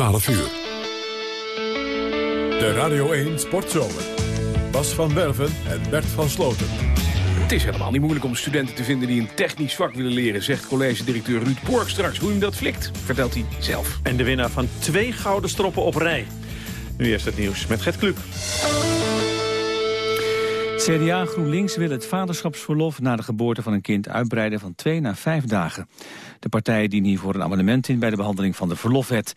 12 uur. De Radio 1 Sportzomer. Bas van Werven en Bert van Sloten. Het is helemaal niet moeilijk om studenten te vinden die een technisch vak willen leren... zegt college-directeur Ruud Pork straks. Hoe hij dat flikt, vertelt hij zelf. En de winnaar van twee gouden stroppen op rij. Nu eerst het nieuws met Gert Kluk. CDA GroenLinks wil het vaderschapsverlof na de geboorte van een kind uitbreiden van twee naar vijf dagen. De partijen dienen hiervoor een amendement in bij de behandeling van de verlofwet.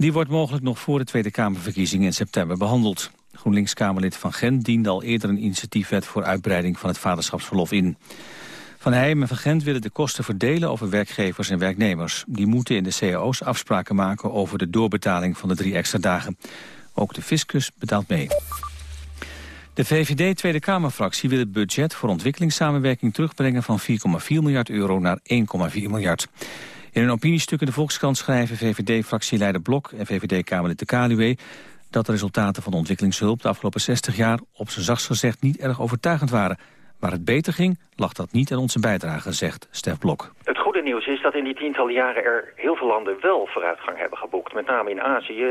Die wordt mogelijk nog voor de Tweede Kamerverkiezingen in september behandeld. GroenLinks-Kamerlid Van Gent diende al eerder een initiatiefwet voor uitbreiding van het vaderschapsverlof in. Van Heijem en Van Gent willen de kosten verdelen over werkgevers en werknemers. Die moeten in de cao's afspraken maken over de doorbetaling van de drie extra dagen. Ook de fiscus betaalt mee. De VVD Tweede Kamerfractie wil het budget voor ontwikkelingssamenwerking terugbrengen van 4,4 miljard euro naar 1,4 miljard. In een opiniestuk in de Volkskrant schrijven VVD-fractieleider Blok en VVD-Kamerlid de Kaluwe dat de resultaten van de ontwikkelingshulp de afgelopen 60 jaar op zijn zachtst gezegd niet erg overtuigend waren. Waar het beter ging, lag dat niet aan onze bijdrage, zegt Stef Blok. Het goede nieuws is dat in die tientallen jaren er heel veel landen wel vooruitgang hebben geboekt. Met name in Azië,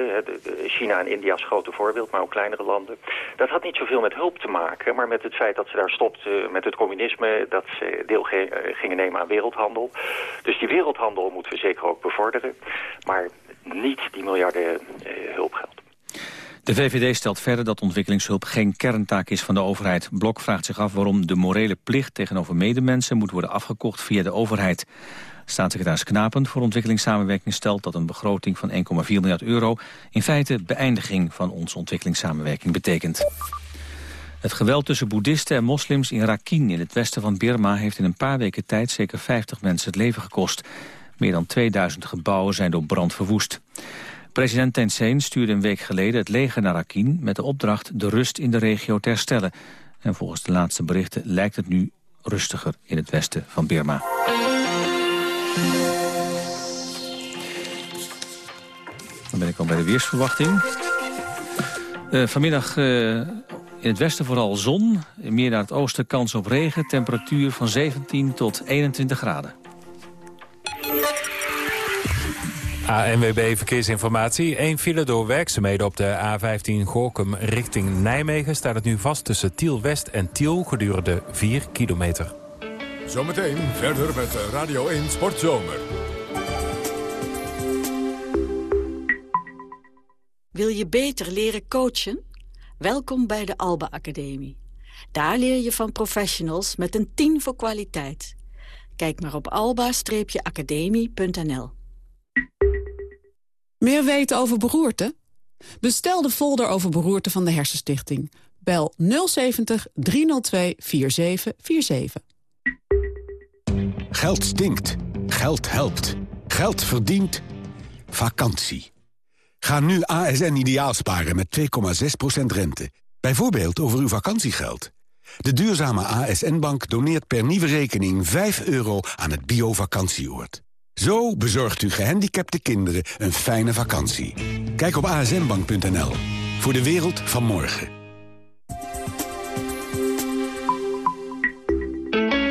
China en India als grote voorbeeld, maar ook kleinere landen. Dat had niet zoveel met hulp te maken, maar met het feit dat ze daar stopten met het communisme, dat ze deel gingen nemen aan wereldhandel. Dus die wereldhandel moeten we zeker ook bevorderen, maar niet die miljarden eh, hulpgeld. De VVD stelt verder dat ontwikkelingshulp geen kerntaak is van de overheid. Blok vraagt zich af waarom de morele plicht tegenover medemensen moet worden afgekocht via de overheid. Staatssecretaris Knapen voor ontwikkelingssamenwerking stelt dat een begroting van 1,4 miljard euro in feite beëindiging van onze ontwikkelingssamenwerking betekent. Het geweld tussen boeddhisten en moslims in Rakhine in het westen van Birma heeft in een paar weken tijd zeker 50 mensen het leven gekost. Meer dan 2000 gebouwen zijn door brand verwoest. President Thein Sein stuurde een week geleden het leger naar Rakhine... met de opdracht de rust in de regio te herstellen. En volgens de laatste berichten lijkt het nu rustiger in het westen van Birma. Dan ben ik al bij de weersverwachting. Uh, vanmiddag uh, in het westen vooral zon. Meer naar het oosten kans op regen. Temperatuur van 17 tot 21 graden. ANWB Verkeersinformatie. Eén file door werkzaamheden op de A15 Gorkum richting Nijmegen... staat het nu vast tussen Tiel West en Tiel gedurende 4 kilometer. Zometeen verder met Radio 1 Sportzomer. Wil je beter leren coachen? Welkom bij de Alba Academie. Daar leer je van professionals met een 10 voor kwaliteit. Kijk maar op alba-academie.nl. Meer weten over beroerte? Bestel de folder over beroerte van de Hersenstichting. Bel 070 302 4747. Geld stinkt. Geld helpt. Geld verdient. Vakantie. Ga nu ASN ideaal sparen met 2,6% rente. Bijvoorbeeld over uw vakantiegeld. De duurzame ASN-bank doneert per nieuwe rekening 5 euro aan het bio-vakantieoord. Zo bezorgt u gehandicapte kinderen een fijne vakantie. Kijk op asmbank.nl. Voor de wereld van morgen.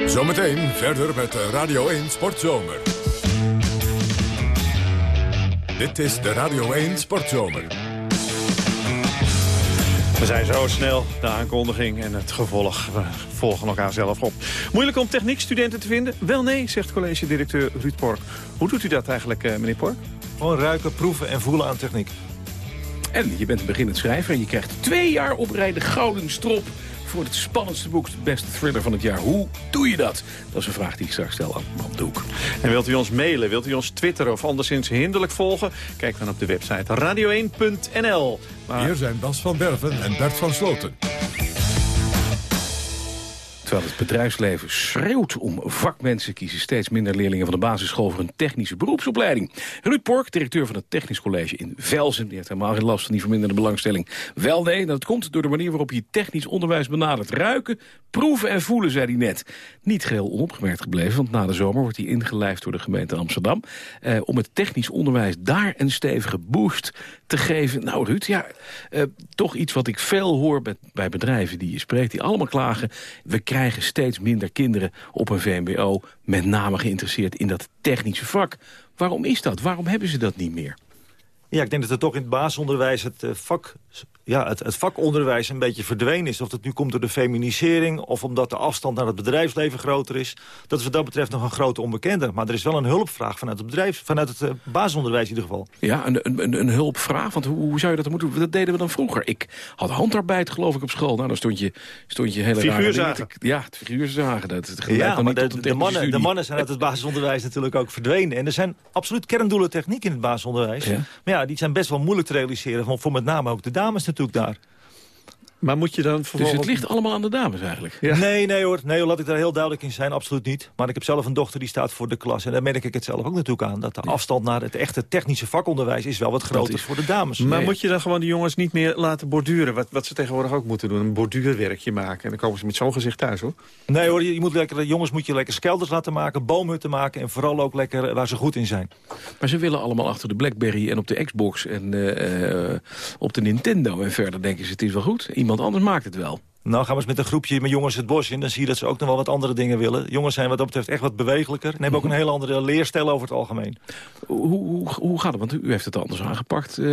Zometeen verder met Radio 1 Sportzomer. Dit is de Radio 1 Sportzomer. We zijn zo snel, de aankondiging en het gevolg. We volgen elkaar zelf op. Moeilijk om techniekstudenten te vinden? Wel nee, zegt college-directeur Ruud Pork. Hoe doet u dat eigenlijk, eh, meneer Pork? Gewoon ruiken, proeven en voelen aan techniek. En je bent een beginnend schrijver en je krijgt twee jaar op rij de gouden strop voor het spannendste boek, de beste thriller van het jaar. Hoe doe je dat? Dat is een vraag die ik straks stel aan Mam Doek. En wilt u ons mailen, wilt u ons twitteren of anderszins hinderlijk volgen? Kijk dan op de website radio1.nl. Hier zijn Bas van Berven en Bert van Sloten. Terwijl het bedrijfsleven schreeuwt om vakmensen... kiezen steeds minder leerlingen van de basisschool... voor een technische beroepsopleiding. Ruud Pork, directeur van het Technisch College in Velzen... die heeft helemaal geen last van die verminderde belangstelling. Wel nee, dat komt door de manier waarop je technisch onderwijs benadert. Ruiken, proeven en voelen, zei hij net. Niet geheel onopgemerkt gebleven, want na de zomer... wordt hij ingelijfd door de gemeente Amsterdam... Eh, om het technisch onderwijs daar een stevige boost te geven. Nou Ruud, ja, eh, toch iets wat ik veel hoor bij, bij bedrijven die je spreekt... die allemaal klagen, we krijgen steeds minder kinderen op een VMBO... met name geïnteresseerd in dat technische vak. Waarom is dat? Waarom hebben ze dat niet meer? Ja, ik denk dat er toch in het basisonderwijs het, uh, vak, ja, het, het, vakonderwijs een beetje verdwenen is. Of dat nu komt door de feminisering of omdat de afstand naar het bedrijfsleven groter is. Dat is wat dat betreft nog een grote onbekende. Maar er is wel een hulpvraag vanuit het, bedrijf, vanuit het uh, basisonderwijs in ieder geval. Ja, een, een, een hulpvraag? Want hoe, hoe, zou je dat moeten Dat deden we dan vroeger. Ik had handarbeid geloof ik op school. Nou, dan stond je, stond je hele Figuurzagen. Ja, het figuurzagen. Dat, het ja, maar de, de, mannen, de mannen zijn uit het basisonderwijs natuurlijk ook verdwenen. En er zijn absoluut kerndoelen techniek in het basisonderwijs. Ja. Maar ja, die zijn best wel moeilijk te realiseren. Voor met name ook de dames natuurlijk daar. Maar moet je dan vervolgens... Dus het ligt allemaal aan de dames eigenlijk? Ja. Nee, nee hoor. Nee, laat ik daar heel duidelijk in zijn. Absoluut niet. Maar ik heb zelf een dochter die staat voor de klas. En daar merk ik het zelf ook natuurlijk aan. Dat de afstand naar het echte technische vakonderwijs is wel wat groter is... voor de dames. Maar moet je dan gewoon die jongens niet meer laten borduren? Wat, wat ze tegenwoordig ook moeten doen. Een borduurwerkje maken. En dan komen ze met zo'n gezicht thuis hoor. Nee hoor, je moet lekker, de jongens moet je lekker skelders laten maken. Boomhutten maken. En vooral ook lekker waar ze goed in zijn. Maar ze willen allemaal achter de Blackberry en op de Xbox. En uh, op de Nintendo. En verder denken ze het is wel goed. Iemand anders maakt het wel. Nou, gaan we eens met een groepje met jongens het bos in. Dan zie je dat ze ook nog wel wat andere dingen willen. Jongens zijn wat dat betreft echt wat bewegelijker. En hebben ook een hele andere leerstijl over het algemeen. Hoe, hoe, hoe gaat het? Want u heeft het anders aangepakt uh,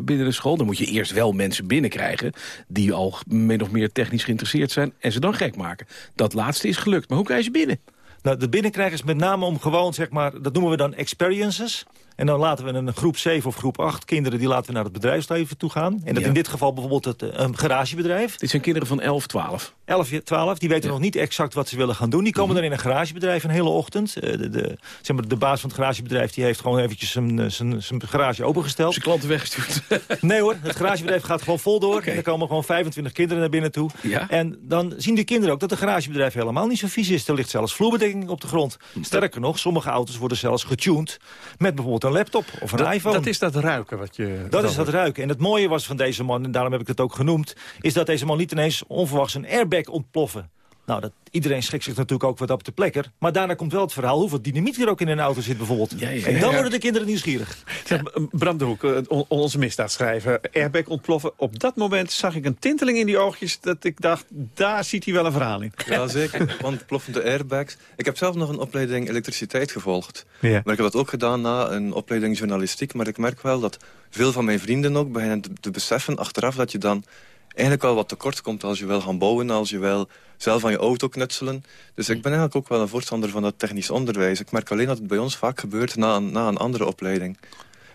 binnen de school. Dan moet je eerst wel mensen binnenkrijgen... die al min of meer technisch geïnteresseerd zijn... en ze dan gek maken. Dat laatste is gelukt. Maar hoe krijg je ze binnen? Nou, de binnenkrijgen is met name om gewoon, zeg maar... dat noemen we dan experiences. En dan laten we een groep 7 of groep 8 kinderen... die laten we naar het bedrijfsleven toe gaan. En dat in dit geval bijvoorbeeld het, eh, een garagebedrijf. Dit zijn kinderen van 11, 12? 11, 12. Die weten nog niet exact wat ze willen gaan doen. Die komen mhm. dan in een garagebedrijf een hele ochtend. Eh, de, de, zeg maar, de baas van het garagebedrijf die heeft gewoon eventjes zijn, eh, zijn, zijn garage opengesteld. Zijn klanten weggestuurd? nee hoor, het garagebedrijf gaat gewoon vol door. En er komen gewoon 25 kinderen naar binnen toe. Ja? En dan zien die kinderen ook dat het garagebedrijf helemaal niet zo vies is. Er ligt zelfs vloerbedekking op de grond. Sterker nog, sommige auto's worden zelfs getuned met bijvoorbeeld een laptop of een iPhone. Dat is dat ruiken wat je... Dat is dat ruiken. En het mooie was van deze man, en daarom heb ik het ook genoemd... is dat deze man niet ineens onverwachts een airbag ontploffen. Nou, dat, iedereen schrikt zich natuurlijk ook wat op de plekker. Maar daarna komt wel het verhaal hoeveel dynamiet er ook in een auto zit bijvoorbeeld. Ja, ja, en dan worden de kinderen nieuwsgierig. Zeg, Bram de Hoek, eh, onze misdaadschrijver, airbag ontploffen. Op dat moment zag ik een tinteling in die oogjes dat ik dacht, daar ziet hij wel een verhaal in. Ja, zeker. Want ploffende airbags. Ik heb zelf nog een opleiding elektriciteit gevolgd. Maar ik heb dat ook gedaan na een opleiding journalistiek. Maar ik merk wel dat veel van mijn vrienden ook beginnen te beseffen achteraf dat je dan eigenlijk wel wat tekort komt als je wil gaan bouwen, als je wil zelf aan je auto knutselen. Dus ik ben eigenlijk ook wel een voorstander van dat technisch onderwijs. Ik merk alleen dat het bij ons vaak gebeurt na een, na een andere opleiding.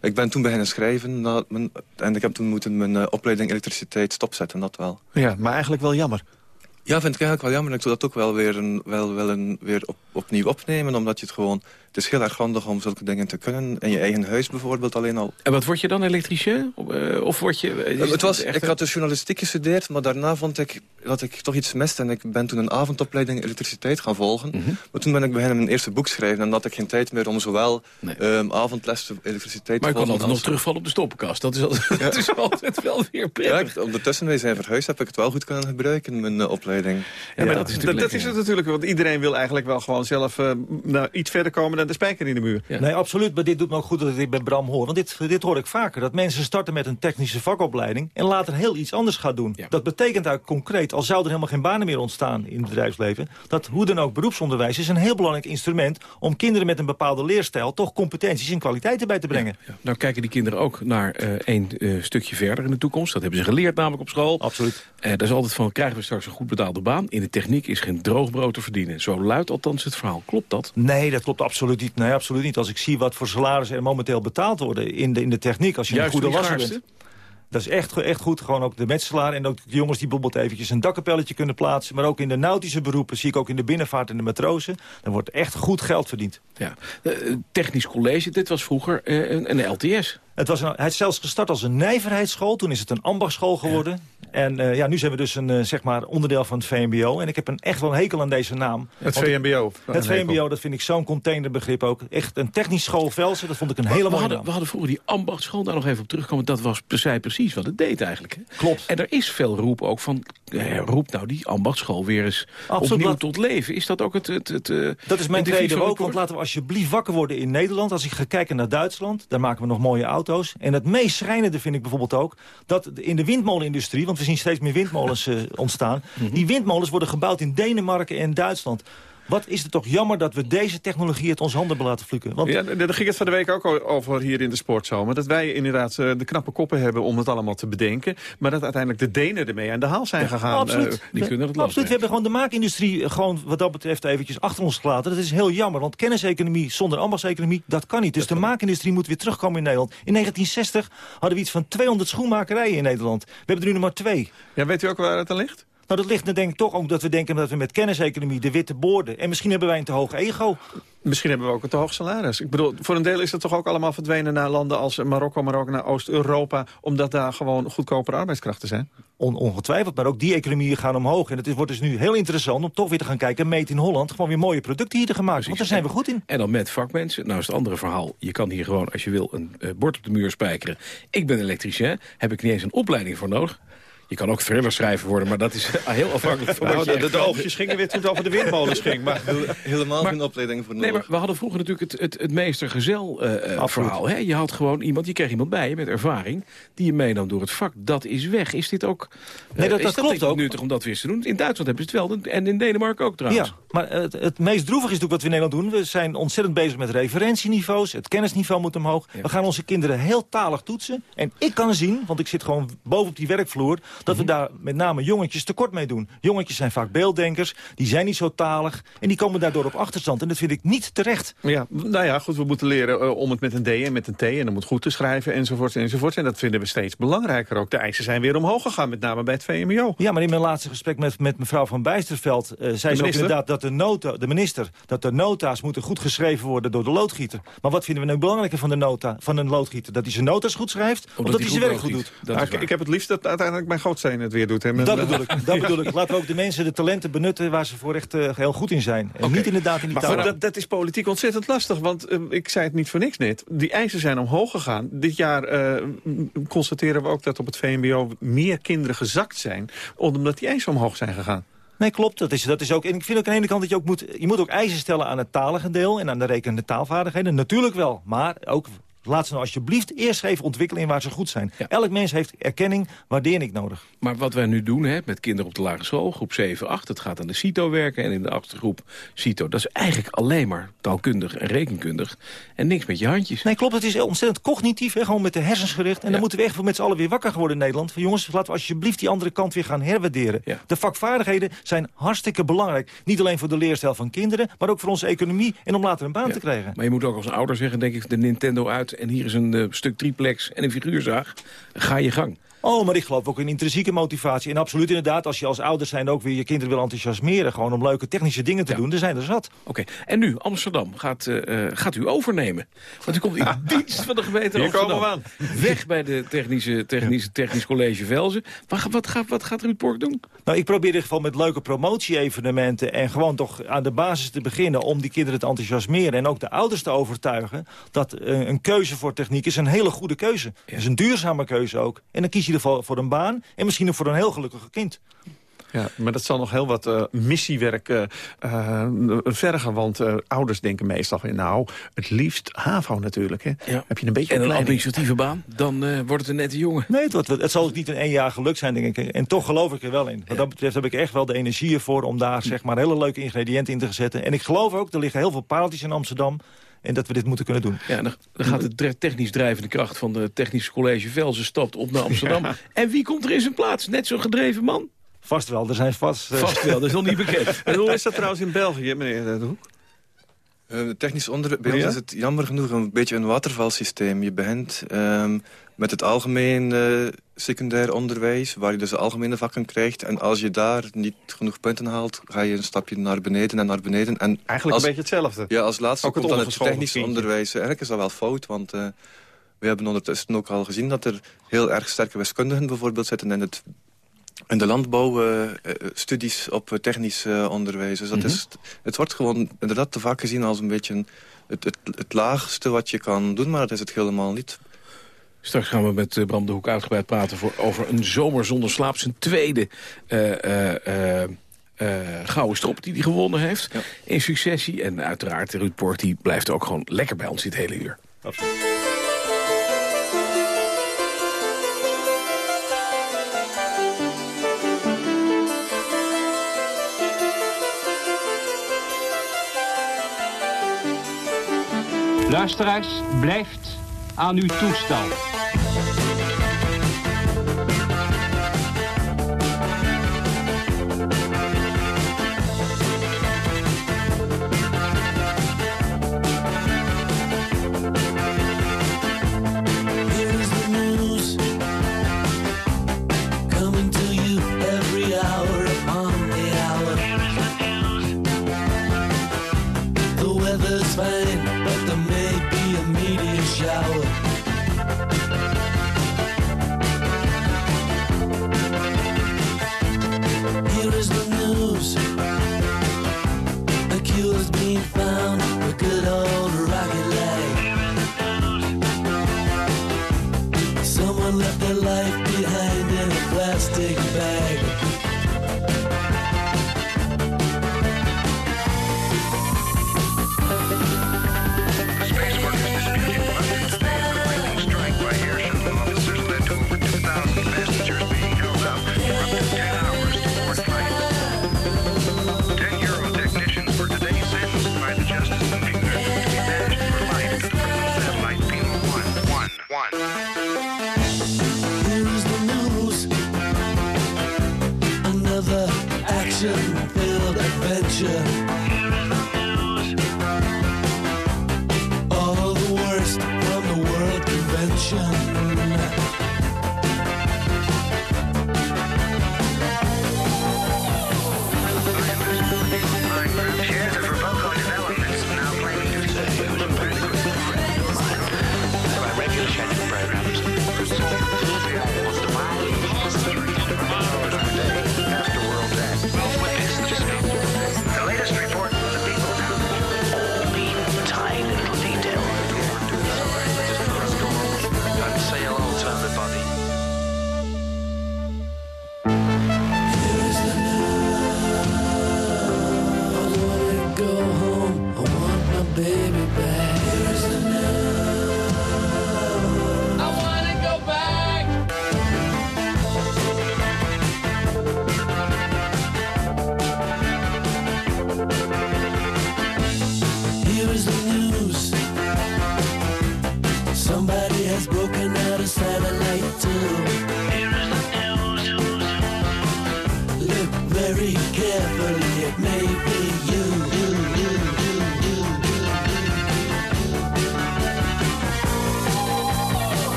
Ik ben toen beginnen schrijven na mijn, en ik heb toen moeten mijn uh, opleiding elektriciteit stopzetten, dat wel. Ja, maar eigenlijk wel jammer. Ja, vind ik eigenlijk wel jammer. Ik zou dat ook wel weer, een, wel, wel een, weer op, opnieuw opnemen, omdat je het gewoon het is heel erg handig om zulke dingen te kunnen. In je eigen huis bijvoorbeeld alleen al. En wat word je dan, elektricien? Eh, of word je... het was, Ik had de journalistiek gestudeerd, maar daarna vond ik dat ik toch iets miste. En ik ben toen een avondopleiding elektriciteit gaan volgen. Mhm. Maar toen ben ik beginnen mijn eerste boek schrijven. En had ik geen tijd meer om zowel nee. um, avondles elektriciteit maar te volgen. Maar ik kan altijd nog terugvallen op de stoppenkast. Dat is altijd, dat is altijd wel weer prettig. Ja, ondertussen wij zijn verhuisd heb ik het wel goed kunnen gebruiken, mijn uh, opleiding. Ja, maar dat is, dat, dat is het natuurlijk. Want iedereen wil eigenlijk wel gewoon zelf uh, nou, iets verder komen de spijker in de muur. Nee, absoluut. Maar dit doet me ook goed dat ik bij Bram hoor. Want dit, dit hoor ik vaker. Dat mensen starten met een technische vakopleiding... en later heel iets anders gaan doen. Dat betekent eigenlijk concreet, al zou er helemaal geen banen meer ontstaan in het bedrijfsleven... dat hoe dan ook beroepsonderwijs is een heel belangrijk instrument... om kinderen met een bepaalde leerstijl toch competenties en kwaliteiten bij te brengen. Ja, Nou kijken die kinderen ook naar uh, een uh, stukje verder in de toekomst. Dat hebben ze geleerd namelijk op school. Absoluut. Uh, dat is altijd van, krijgen we straks een goed betaalde baan? In de techniek is geen droog brood te verdienen. Zo luidt althans het verhaal. Klopt dat? Nee, dat klopt absoluut niet. Nee, absoluut niet. Als ik zie wat voor salarissen er momenteel betaald worden in de, in de techniek... als je een goede wasser bent. Dat is echt, echt goed. Gewoon ook de metselaar en ook de jongens die bijvoorbeeld eventjes een dakkapelletje kunnen plaatsen. Maar ook in de nautische beroepen, zie ik ook in de binnenvaart en de matrozen. Dan wordt echt goed geld verdiend. Ja. Uh, technisch college, dit was vroeger uh, een, een LTS. Het was een, hij is zelfs gestart als een nijverheidsschool. Toen is het een ambachtschool geworden. En uh, ja, nu zijn we dus een uh, zeg maar onderdeel van het VMBO. En ik heb een, echt wel een hekel aan deze naam. Het VMBO? Het VMBO, dat vind ik zo'n containerbegrip ook. Echt een technisch school Velsen, dat vond ik een hele mooie hadden, We hadden vroeger die ambachtschool, daar nog even op terugkomen. Dat was zei precies wat het deed eigenlijk. Hè? Klopt. En er is veel roep ook van, eh, roep nou die ambachtschool weer eens Absoluut, opnieuw tot leven. Is dat ook het... het, het uh, dat is mijn tweede ook, want laten we alsjeblieft wakker worden in Nederland. Als ik ga kijken naar Duitsland, daar maken we nog mooie auto's. En het meest schrijnende vind ik bijvoorbeeld ook... dat in de windmolenindustrie, want we zien steeds meer windmolens uh, ontstaan... Mhm. die windmolens worden gebouwd in Denemarken en Duitsland. Wat is het toch jammer dat we deze technologie uit onze handen laten vlukken. Want... Ja, daar ging het van de week ook over hier in de sportzomer. Dat wij inderdaad uh, de knappe koppen hebben om het allemaal te bedenken. Maar dat uiteindelijk de Denen ermee aan de haal zijn gegaan. Absoluut. Uh, die kunnen het absoluut. We hebben gewoon de maakindustrie gewoon wat dat betreft eventjes achter ons gelaten. Dat is heel jammer, want kenniseconomie zonder ambachtseconomie, dat kan niet. Dus de maakindustrie moet weer terugkomen in Nederland. In 1960 hadden we iets van 200 schoenmakerijen in Nederland. We hebben er nu nog maar twee. Ja, weet u ook waar het aan ligt? Nou, dat ligt er denk ik toch ook dat we denken dat we met kenniseconomie de witte boorden... en misschien hebben wij een te hoog ego. Misschien hebben we ook een te hoog salaris. Ik bedoel, voor een deel is het toch ook allemaal verdwenen naar landen als Marokko... maar ook naar Oost-Europa, omdat daar gewoon goedkopere arbeidskrachten zijn? On ongetwijfeld, maar ook die economieën gaan omhoog. En het is, wordt dus nu heel interessant om toch weer te gaan kijken... Meet in Holland, gewoon weer mooie producten hier te gemaakt. Precies. Want daar zijn we goed in. En dan met vakmensen. Nou is het andere verhaal. Je kan hier gewoon, als je wil, een uh, bord op de muur spijkeren. Ik ben elektricien, heb ik niet eens een opleiding voor nodig. Je kan ook thriller schrijver worden, maar dat is heel afhankelijk van nou, de, de, de oogjes gingen weer toen het over de windmolens ging. Maar helemaal geen opleiding voor nodig. Nee, maar we hadden vroeger natuurlijk het, het, het meestergezel uh, verhaal. Hè? Je had gewoon iemand, je kreeg iemand bij je met ervaring... die je meenam door het vak. Dat is weg. Is dit ook uh, nee, dat, is dat klopt ook. nuttig om dat weer te doen? In Duitsland hebben ze het wel en in Denemarken ook trouwens. Ja, maar het, het meest droevige is natuurlijk wat we in Nederland doen. We zijn ontzettend bezig met referentieniveaus. Het kennisniveau moet omhoog. Ja. We gaan onze kinderen heel talig toetsen. En ik kan zien, want ik zit gewoon boven op die werkvloer... dat we daar met name jongetjes tekort mee doen. Jongetjes zijn vaak beelddenkers, die zijn niet zo talig... en die komen daardoor op achterstand. En dat vind ik niet terecht. Ja, nou ja, goed, we moeten leren uh, om het met een D en met een T... en dan moet goed te schrijven, enzovoort, enzovoort. En dat vinden we steeds belangrijker ook. De eisen zijn weer omhoog gegaan, met name bij het VMBO. Ja, maar in mijn laatste gesprek met, met mevrouw van Bijsterveld... Uh, zei ze ook inderdaad dat de, nota, de minister... dat de nota's moeten goed geschreven worden door de loodgieter. Maar wat vinden we nou belangrijker van, de nota, van een loodgieter? Dat hij zijn nota's goed schrijft, of, of dat hij zijn werk goed doet? Nou, ik, ik heb het liefst dat uiteindelijk mijn gootsteen het weer doet. Hè, dat bedoel ik. Dat bedoel ik. Laten we ook de mensen de talenten benutten waar ze voor echt uh, heel goed in zijn. En okay. niet inderdaad in die maar taal. Dat, dat is politiek ontzettend lastig. Want uh, ik zei het niet voor niks net. Die eisen zijn omhoog gegaan. Dit jaar uh, constateren we ook dat op het VMBO meer kinderen gezakt zijn. Omdat die eisen omhoog zijn gegaan. Nee, klopt. Dat is, dat is ook, en ik vind ook aan de ene kant dat je ook moet... je moet ook eisen stellen aan het talige deel en aan de rekenende taalvaardigheden. Natuurlijk wel, maar ook Laat ze nou alsjeblieft eerst even ontwikkelen in waar ze goed zijn. Ja. Elk mens heeft erkenning, waardering nodig. Maar wat wij nu doen hè, met kinderen op de lagere school, groep 7, 8... het gaat aan de CITO werken en in de achtergroep CITO... dat is eigenlijk alleen maar taalkundig en rekenkundig... en niks met je handjes. Nee, klopt. Het is ontzettend cognitief, hè, gewoon met de hersens gericht. En ja. dan moeten we echt met z'n allen weer wakker worden in Nederland. Van, jongens, laten we alsjeblieft die andere kant weer gaan herwaarderen. Ja. De vakvaardigheden zijn hartstikke belangrijk. Niet alleen voor de leerstijl van kinderen, maar ook voor onze economie... en om later een baan te krijgen. Maar je moet ook als ouder zeggen, denk ik, de Nintendo uit en hier is een uh, stuk triplex en een figuurzaag. Ga je gang. Oh, maar ik geloof ook in intrinsieke motivatie. En absoluut inderdaad, als je als ouder zijn ook weer je kinderen wil enthousiasmeren... gewoon om leuke technische dingen te ja. doen, dan zijn er zat. Oké, okay. en nu, Amsterdam, gaat, uh, gaat u overnemen? Want u komt in dienst van de gemeente Hier Amsterdam. Komen we aan. Weg bij de technische, technische, technisch college Velzen. Wat, wat, gaat, wat gaat Ruud Pork doen? Nou, ik probeer in ieder geval met leuke promotie-evenementen... en gewoon toch aan de basis te beginnen om die kinderen te enthousiasmeren... en ook de ouders te overtuigen dat uh, een keuze voor techniek is een hele goede keuze. Het ja. is een duurzame keuze ook. En dan kies je voor een baan en misschien ook voor een heel gelukkig kind. Ja, maar dat zal nog heel wat uh, missiewerk uh, uh, vergen. Want ouders denken meestal van... nou, het liefst HAVO natuurlijk. Hè. Ja. Heb je een beetje en een administratieve baan, dan wordt het een nette jongen. Nee, het, wordt, het zal niet in één jaar geluk zijn, denk ik. En toch geloof ik er wel in. Wat ja. dat betreft heb ik echt wel de energie ervoor... om daar zeg maar hele leuke ingrediënten in te zetten. En ik geloof ook, er liggen heel veel paaltjes in Amsterdam... En dat we dit moeten kunnen doen. Ja, dan, dan gaat de technisch drijvende kracht van de Technische College Velzen stapt op naar Amsterdam. Ja. En wie komt er in zijn plaats? Net zo'n gedreven man? Vast wel, er zijn vast... Uh... Vast wel, dat is nog niet bekend. en hoe is dat trouwens in België, meneer De Hoek? Uh, technisch onder... Bij ons is het jammer genoeg een beetje een watervalsysteem. Je begint um, met het algemeen uh, secundair onderwijs, waar je dus de algemene vakken krijgt. En als je daar niet genoeg punten haalt, ga je een stapje naar beneden en naar beneden. En Eigenlijk als, een beetje hetzelfde. Ja, als laatste ook komt dan het technisch onderwijs. Eigenlijk is dat wel fout, want uh, we hebben ondertussen ook al gezien... dat er heel erg sterke wiskundigen bijvoorbeeld zitten in het in de landbouwstudies uh, op technisch uh, onderwijs. Dus dat mm -hmm. is, het wordt gewoon inderdaad te vaak gezien als een beetje een, het, het, het, laagste wat je kan doen, maar dat is het helemaal niet. Straks gaan we met Bram de Hoek uitgebreid praten voor, over een zomer zonder slaap. Zijn tweede uh, gouden strop die hij gewonnen heeft ja. in successie. En uiteraard Ruud Poort die blijft ook gewoon lekker bij ons dit hele uur. Absoluut. Luisteraars, blijft aan uw toestel. Revolution.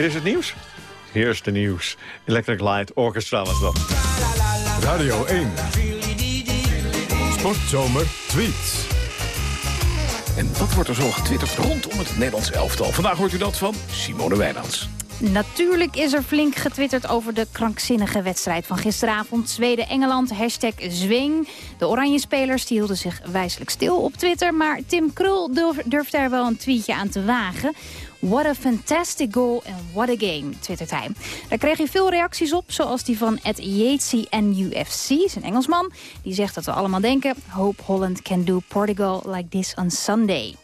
Hier is het nieuws. Hier is de nieuws. Electric Light Orchestra was dat. Radio 1. Sportzomer tweets. En wat wordt er zo getwitterd rondom het Nederlands elftal? Vandaag hoort u dat van Simone Wijnands. Natuurlijk is er flink getwitterd over de krankzinnige wedstrijd van gisteravond. Zweden-Engeland, hashtag Zwing. De oranje spelers die hielden zich wijselijk stil op Twitter. Maar Tim Krul durft daar wel een tweetje aan te wagen. What a fantastic goal and what a game, twittert hij. Daar kreeg hij veel reacties op, zoals die van Ed Yatesy UFC, zijn Engelsman. Die zegt dat we allemaal denken, hope Holland can do Portugal like this on Sunday.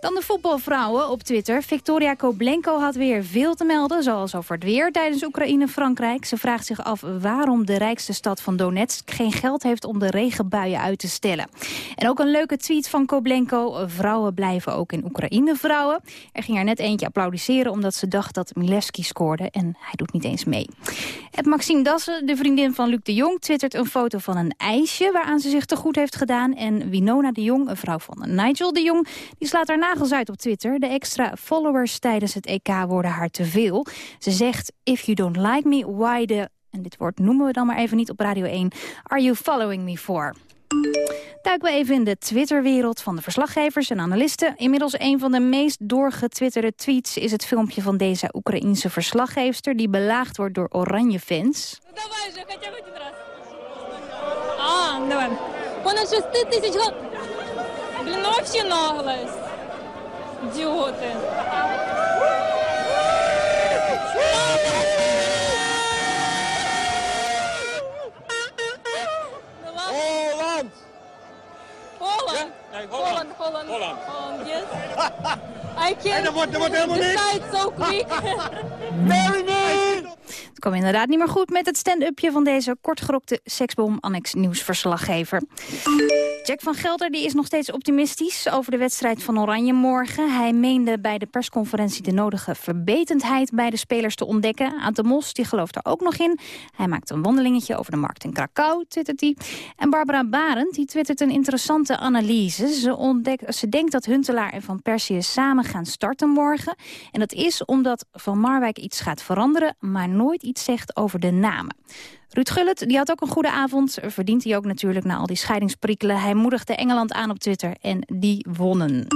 Dan de voetbalvrouwen op Twitter. Victoria Koblenko had weer veel te melden, zoals over het weer tijdens Oekraïne-Frankrijk. Ze vraagt zich af waarom de rijkste stad van Donetsk geen geld heeft om de regenbuien uit te stellen. En ook een leuke tweet van Koblenko. Vrouwen blijven ook in Oekraïne vrouwen. Er ging er net eentje applaudisseren omdat ze dacht dat Milevski scoorde en hij doet niet eens mee. Het Maxime Dassen, de vriendin van Luc de Jong, twittert een foto van een ijsje waaraan ze zich te goed heeft gedaan. En Winona de Jong, een vrouw van Nigel de Jong, die slaat haar nagels uit op Twitter. De extra followers tijdens het EK worden haar te veel. Ze zegt, if you don't like me, why the... En dit woord noemen we dan maar even niet op Radio 1. Are you following me for? Duiken we even in de Twitterwereld van de verslaggevers en analisten. Inmiddels een van de meest doorgetwitterde tweets is het filmpje van deze Oekraïense verslaggeefster... die belaagd wordt door oranje fans. Ah, Блин, ну вообще наглость. Идиоты. Holland. Holland, Holland. Holland. Yes. I can En dat wordt- wordt helemaal niks. decide so quick. Very nice! Het kwam inderdaad niet meer goed met het stand-upje van deze kortgerokte seksbom annex nieuwsverslaggever. Jack van Gelder die is nog steeds optimistisch over de wedstrijd van Oranje morgen. Hij meende bij de persconferentie de nodige verbetendheid bij de spelers te ontdekken. Aan de Mos die gelooft er ook nog in. Hij maakt een wandelingetje over de markt in Krakau, twittert hij. En Barbara Barend die twittert een interessante analyse. Ze, ontdekt, ze denkt dat Huntelaar en Van Persie samen gaan starten morgen. En dat is omdat Van Marwijk iets gaat veranderen, maar nooit iets zegt over de namen. Ruud Gullit die had ook een goede avond. Verdient hij ook natuurlijk na al die scheidingsprikkelen. Hij moedigde Engeland aan op Twitter en die wonnen.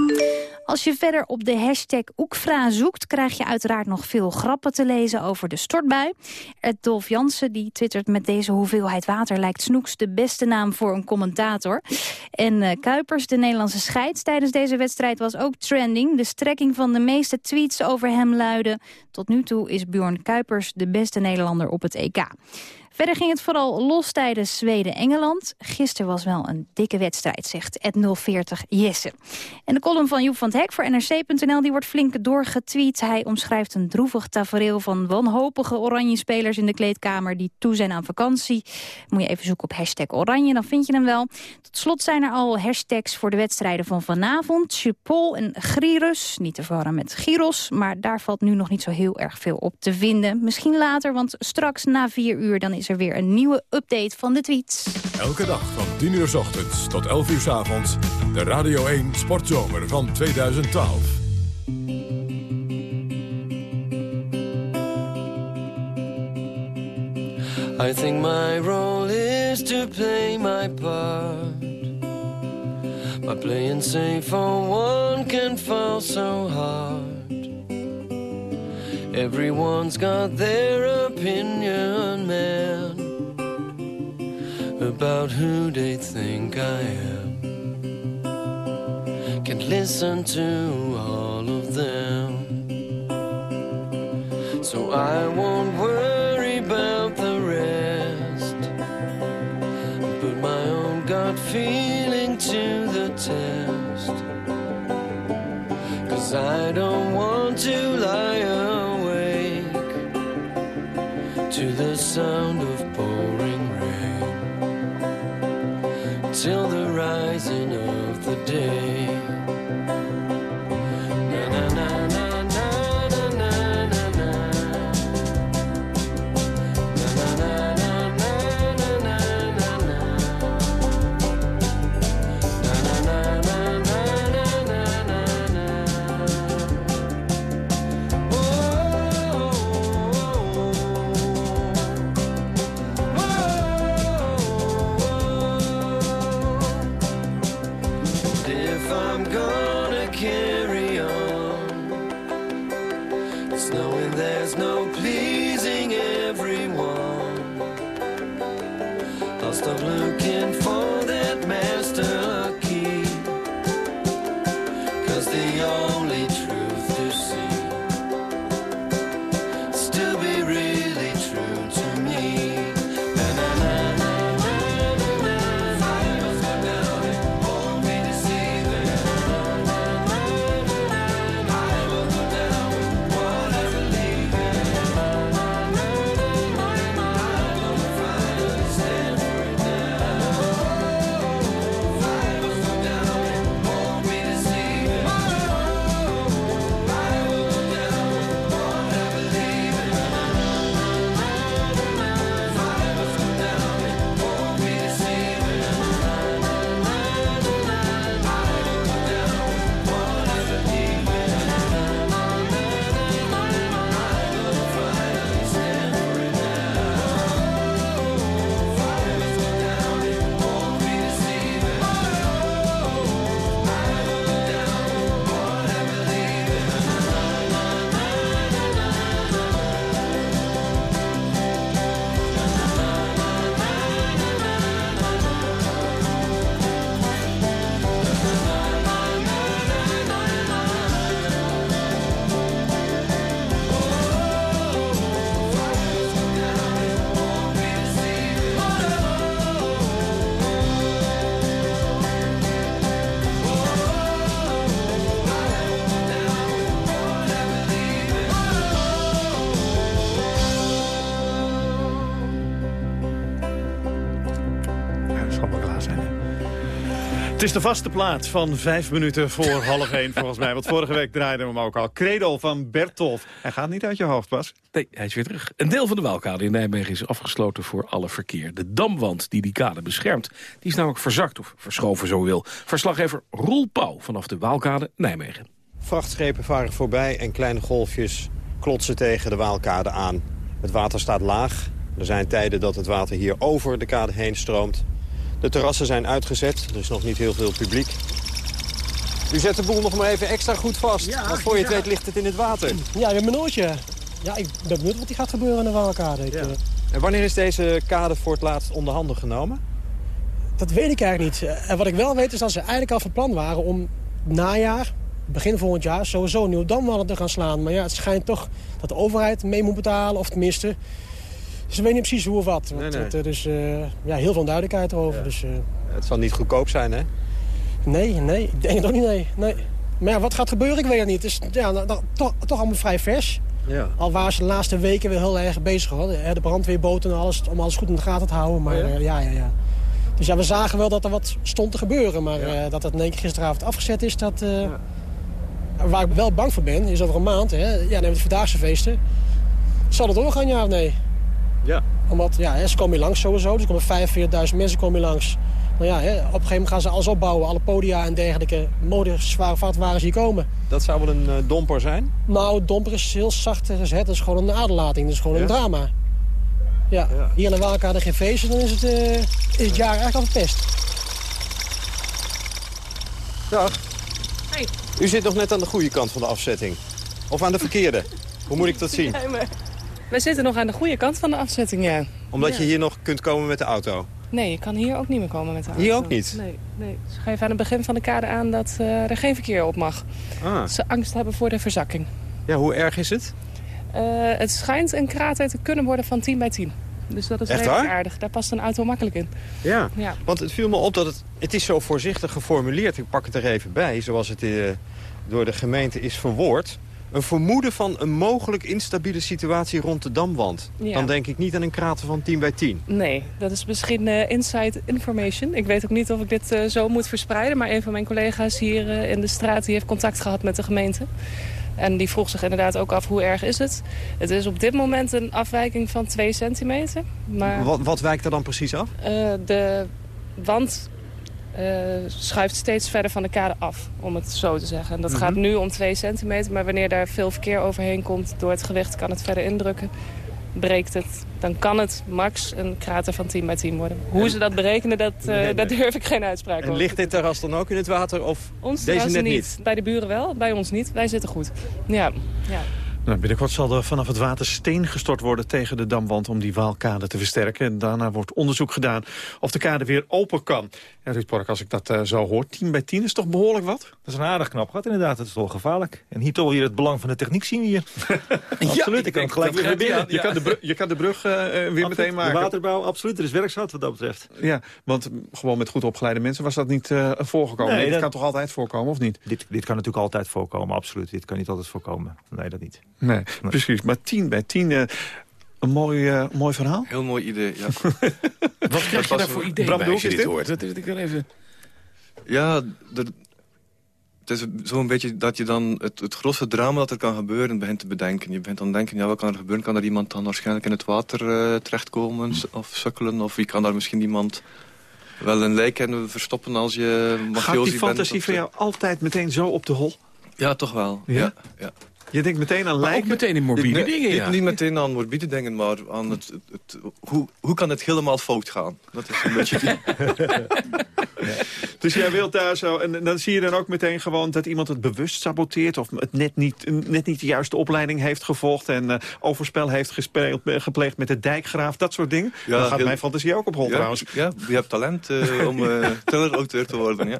Als je verder op de hashtag Oekvra zoekt... krijg je uiteraard nog veel grappen te lezen over de stortbui. Ed Dolf Jansen die twittert met deze hoeveelheid water... lijkt Snoeks de beste naam voor een commentator. En eh, Kuipers, de Nederlandse scheids tijdens deze wedstrijd... was ook trending. De strekking van de meeste tweets over hem luidde... tot nu toe is Bjorn Kuipers de beste Nederlander op het EK. Verder ging het vooral los tijdens Zweden-Engeland. Gisteren was wel een dikke wedstrijd, zegt Ed 040 Jesse. En de column van Joep van het Hek voor NRC.nl die wordt flink doorgetweet. Hij omschrijft een droevig tafereel van wanhopige oranje spelers in de kleedkamer... die toe zijn aan vakantie. Moet je even zoeken op hashtag oranje, dan vind je hem wel. Tot slot zijn er al hashtags voor de wedstrijden van vanavond. Chupol en Grirus, niet te verwarren met Giros... maar daar valt nu nog niet zo heel erg veel op te vinden. Misschien later, want straks na vier uur... dan is er weer een nieuwe update van de tweets. Elke dag van 10 uur s ochtends tot 11 uur s avonds. De Radio 1 Sportzomer van 2012. I think my role is to play my part. By playing safe for one can fall so hard. Everyone's got their opinion, man, about who they think I am. Can't listen to all of them. So I won't worry about the rest. Put my own gut feeling to the test. Cause I don't want to some is de vaste plaats van vijf minuten voor half één volgens mij. Want vorige week draaiden we hem ook al. Credo van Bertolf. Hij gaat niet uit je hoofd, Bas. Nee, hij is weer terug. Een deel van de Waalkade in Nijmegen is afgesloten voor alle verkeer. De damwand die die kade beschermt, die is namelijk verzakt of verschoven zo wil. Verslaggever Roel Pauw vanaf de Waalkade Nijmegen. Vrachtschepen varen voorbij en kleine golfjes klotsen tegen de Waalkade aan. Het water staat laag. Er zijn tijden dat het water hier over de kade heen stroomt. De terrassen zijn uitgezet, er is nog niet heel veel publiek. U zet de boel nog maar even extra goed vast. want voor je het weet ligt het in het water. Ja, ik ben benieuwd, ja. Ja, ik ben benieuwd wat er gaat gebeuren aan de Waalkade. Eh, En wanneer is deze kade voor het laatst onder handen genomen? dat weet ik eigenlijk niet. En wat ik wel weet is dat ze eigenlijk al van plan waren om najaar, begin volgend jaar, sowieso een nieuwe damwallen te gaan slaan. Maar ja, het schijnt toch dat de overheid mee moet betalen, of tenminste... Ze weten niet precies hoe of wat. Want, Nee, nee. want er is eh, ja, heel veel onduidelijkheid erover. Dus, eh, Het zal niet goedkoop zijn, hè? nee, nee, ik denk het ook niet, nee. nee. Maar ja, wat gaat gebeuren, ik weet het niet. Het is ja, nou, nou, toch, toch allemaal vrij vers. Ja. Al waren ze de laatste weken weer heel erg bezig. Hoor. De brandweerboten en alles, om alles goed in de gaten te houden. Maar Oh ja? eh, ja, ja, ja. Dus ja, we zagen wel dat er wat stond te gebeuren. Maar eh, dat het in één keer gisteravond afgezet is, dat... Waar ik wel bang voor ben, is over een maand, hè, ja, dan hebben we de Vierdaagse feesten. Zal het doorgaan, ja of nee? Ja. Omdat, ja, hè, ze komen hier langs sowieso. Dus er komen 45.000 mensen komen hier langs. Nou ja, hè, op een gegeven moment gaan ze alles opbouwen. Alle podia en dergelijke mode zware vaartwagens hier komen. Dat zou wel een eh, domper zijn? Nou, domper is heel zacht gezet. Dat is gewoon een aderlating. Dat is gewoon Ja? een drama. Ja, hier in de Waalkade geen feesten, dan is het, eh, is het jaar eigenlijk al verpest. Dag. U zit nog net aan de goede kant van de afzetting. Of aan de verkeerde. Hoe moet ik dat zien? We zitten nog aan de goede kant van de afzetting, ja. Omdat Ja. je hier nog kunt komen met de auto. Nee, je kan hier ook niet meer komen met de auto. Hier ook niet? Nee, nee. Ze geven aan het begin van de kade aan dat eh, er geen verkeer op mag. Ah. Dat ze angst hebben voor de verzakking. Ja, hoe erg is het? Eh, het schijnt een krater te kunnen worden van 10 bij 10. Dus dat is Echt redelijk aardig. Daar past een auto makkelijk in. Ja. Ja. Want het viel me op dat het... Het is zo voorzichtig geformuleerd. Ik pak het er even bij, zoals het eh, door de gemeente is verwoord. Een vermoeden van een mogelijk instabiele situatie rond de damwand. Ja. Dan denk ik niet aan een krater van 10 bij 10. Nee, dat is misschien eh, inside information. Ik weet ook niet of ik dit eh, zo moet verspreiden. Maar een van mijn collega's hier eh, in de straat die heeft contact gehad met de gemeente. En die vroeg zich inderdaad ook af hoe erg is het. Het is op dit moment een afwijking van 2 centimeter. Maar Wat, wat wijkt er dan precies af? de wand schuift steeds verder van de kade af, om het zo te zeggen. En dat Mhm. gaat nu om 2 centimeter, maar wanneer daar veel verkeer overheen komt... door het gewicht kan het verder indrukken, breekt het. Dan kan het max een krater van 10 bij 10 worden. Hoe En- ze dat berekenen, dat, eh, Nee, nee. daar durf ik geen uitspraak En over. ligt dit terras dan ook in het water of Ons deze net niet. niet? Bij de buren wel, bij ons niet. Wij zitten goed. Ja, ja. Nou, binnenkort zal er vanaf het water steen gestort worden tegen de damwand om die waalkade te versterken. En daarna wordt onderzoek gedaan of de kade weer open kan. Ja, Ruud Pork, als ik dat eh, zo hoor, 10 bij 10 is toch behoorlijk wat? Dat is een aardig knap gat inderdaad. Dat is wel gevaarlijk. En hier toch weer het belang van de techniek zien hier. absoluut, ik kan het gelijk weer proberen. Je, kan de brug, je kan de brug eh, eh, weer meteen maken. De waterbouw, absoluut. Er is werkzat wat dat betreft. Ja, want gewoon met goed opgeleide mensen was dat niet voorgekomen. Nee, dat- kan toch altijd voorkomen, of niet? Dit, dit kan natuurlijk altijd voorkomen, absoluut. Dit kan niet altijd voorkomen. Nee, dat niet. Nee, precies. Maar 10 bij 10, eh, een mooi, eh, mooi verhaal. Heel mooi idee, ja. Wat krijg je daar voor idee Bram bij als je dit hoort? Dat is, ik wil even... Ja, er- het is zo'n beetje dat je dan het, het grootste drama dat er kan gebeuren begint te bedenken. Je begint dan te denken, ja, wat kan er gebeuren? Kan er iemand dan waarschijnlijk in het water eh, terechtkomen of sukkelen? Of wie kan daar misschien iemand wel een lijk in verstoppen als je Gaat mafiosi die bent? fantasie of van jou altijd meteen zo op de hol? Ja, toch wel. Ja? Ja? Ja, Je denkt meteen aan Maar ook lijken? meteen in morbide Nee, dingen, niet, ja. niet meteen aan morbide dingen, maar aan het, het, het- hoe, hoe kan het helemaal fout gaan? Dat is een beetje... Dus jij wilt daar zo... En dan zie je dan ook meteen gewoon dat iemand het bewust saboteert... of het net niet, net niet de juiste opleiding heeft gevolgd... en eh, overspel heeft gespeeld, gepleegd met de dijkgraaf, dat soort dingen. Ja, dan gaat heel- mijn fantasie ook op hol ja, trouwens. Ja, je hebt talent eh, om uh, thriller-auteur te worden, ja.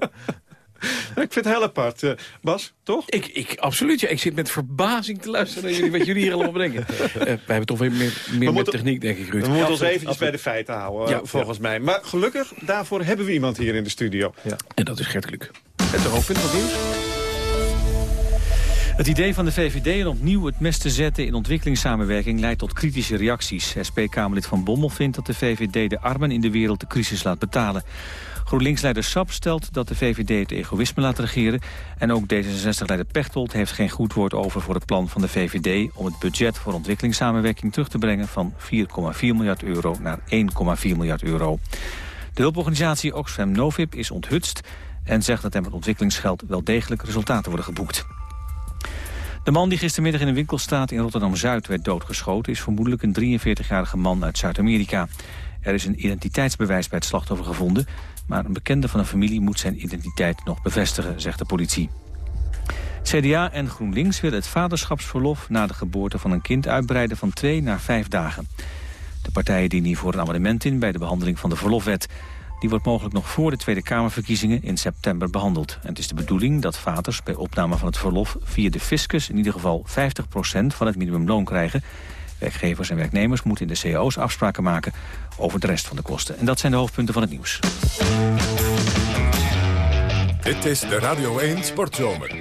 Ik vind het heel apart. eh, Bas, toch? Ik, ik, absoluut, ja. Ik zit met verbazing te luisteren naar jullie, wat jullie hier allemaal bedenken. Eh, wij hebben toch weer meer, meer met moeten- techniek, denk ik, Ruud. We moeten ons Absoluut, eventjes bij de feiten houden, Ja, eh, volgens mij. Maar gelukkig, daarvoor hebben we iemand hier in de studio. En dat is Gert Kluk. Het de hoofdpunt van het nieuws. Het idee van de VVD om opnieuw het mes te zetten in ontwikkelingssamenwerking leidt tot kritische reacties. SP-Kamerlid Van Bommel vindt dat de VVD de armen in de wereld de crisis laat betalen. GroenLinks-leider Sap stelt dat de VVD het egoïsme laat regeren... en ook D66-leider Pechtold heeft geen goed woord over voor het plan van de VVD... om het budget voor ontwikkelingssamenwerking terug te brengen... van 4,4 miljard euro naar 1,4 miljard euro. De hulporganisatie Oxfam Novib is onthutst... en zegt dat er met ontwikkelingsgeld wel degelijk resultaten worden geboekt. De man die gistermiddag in een winkelstraat in Rotterdam-Zuid werd doodgeschoten... is vermoedelijk een 43-jarige man uit Zuid-Amerika. Er is een identiteitsbewijs bij het slachtoffer gevonden... maar een bekende van een familie moet zijn identiteit nog bevestigen, zegt de politie. CDA en GroenLinks willen het vaderschapsverlof na de geboorte van een kind uitbreiden van twee naar vijf dagen. De partijen dienen hiervoor een amendement in bij de behandeling van de verlofwet. Die wordt mogelijk nog voor de Tweede Kamerverkiezingen in september behandeld. En het is de bedoeling dat vaders bij opname van het verlof via de fiscus in ieder geval 50% van het minimumloon krijgen. Werkgevers en werknemers moeten in de cao's afspraken maken over de rest van de kosten. En dat zijn de hoofdpunten van het nieuws. Dit is de Radio 1 Sportzomer.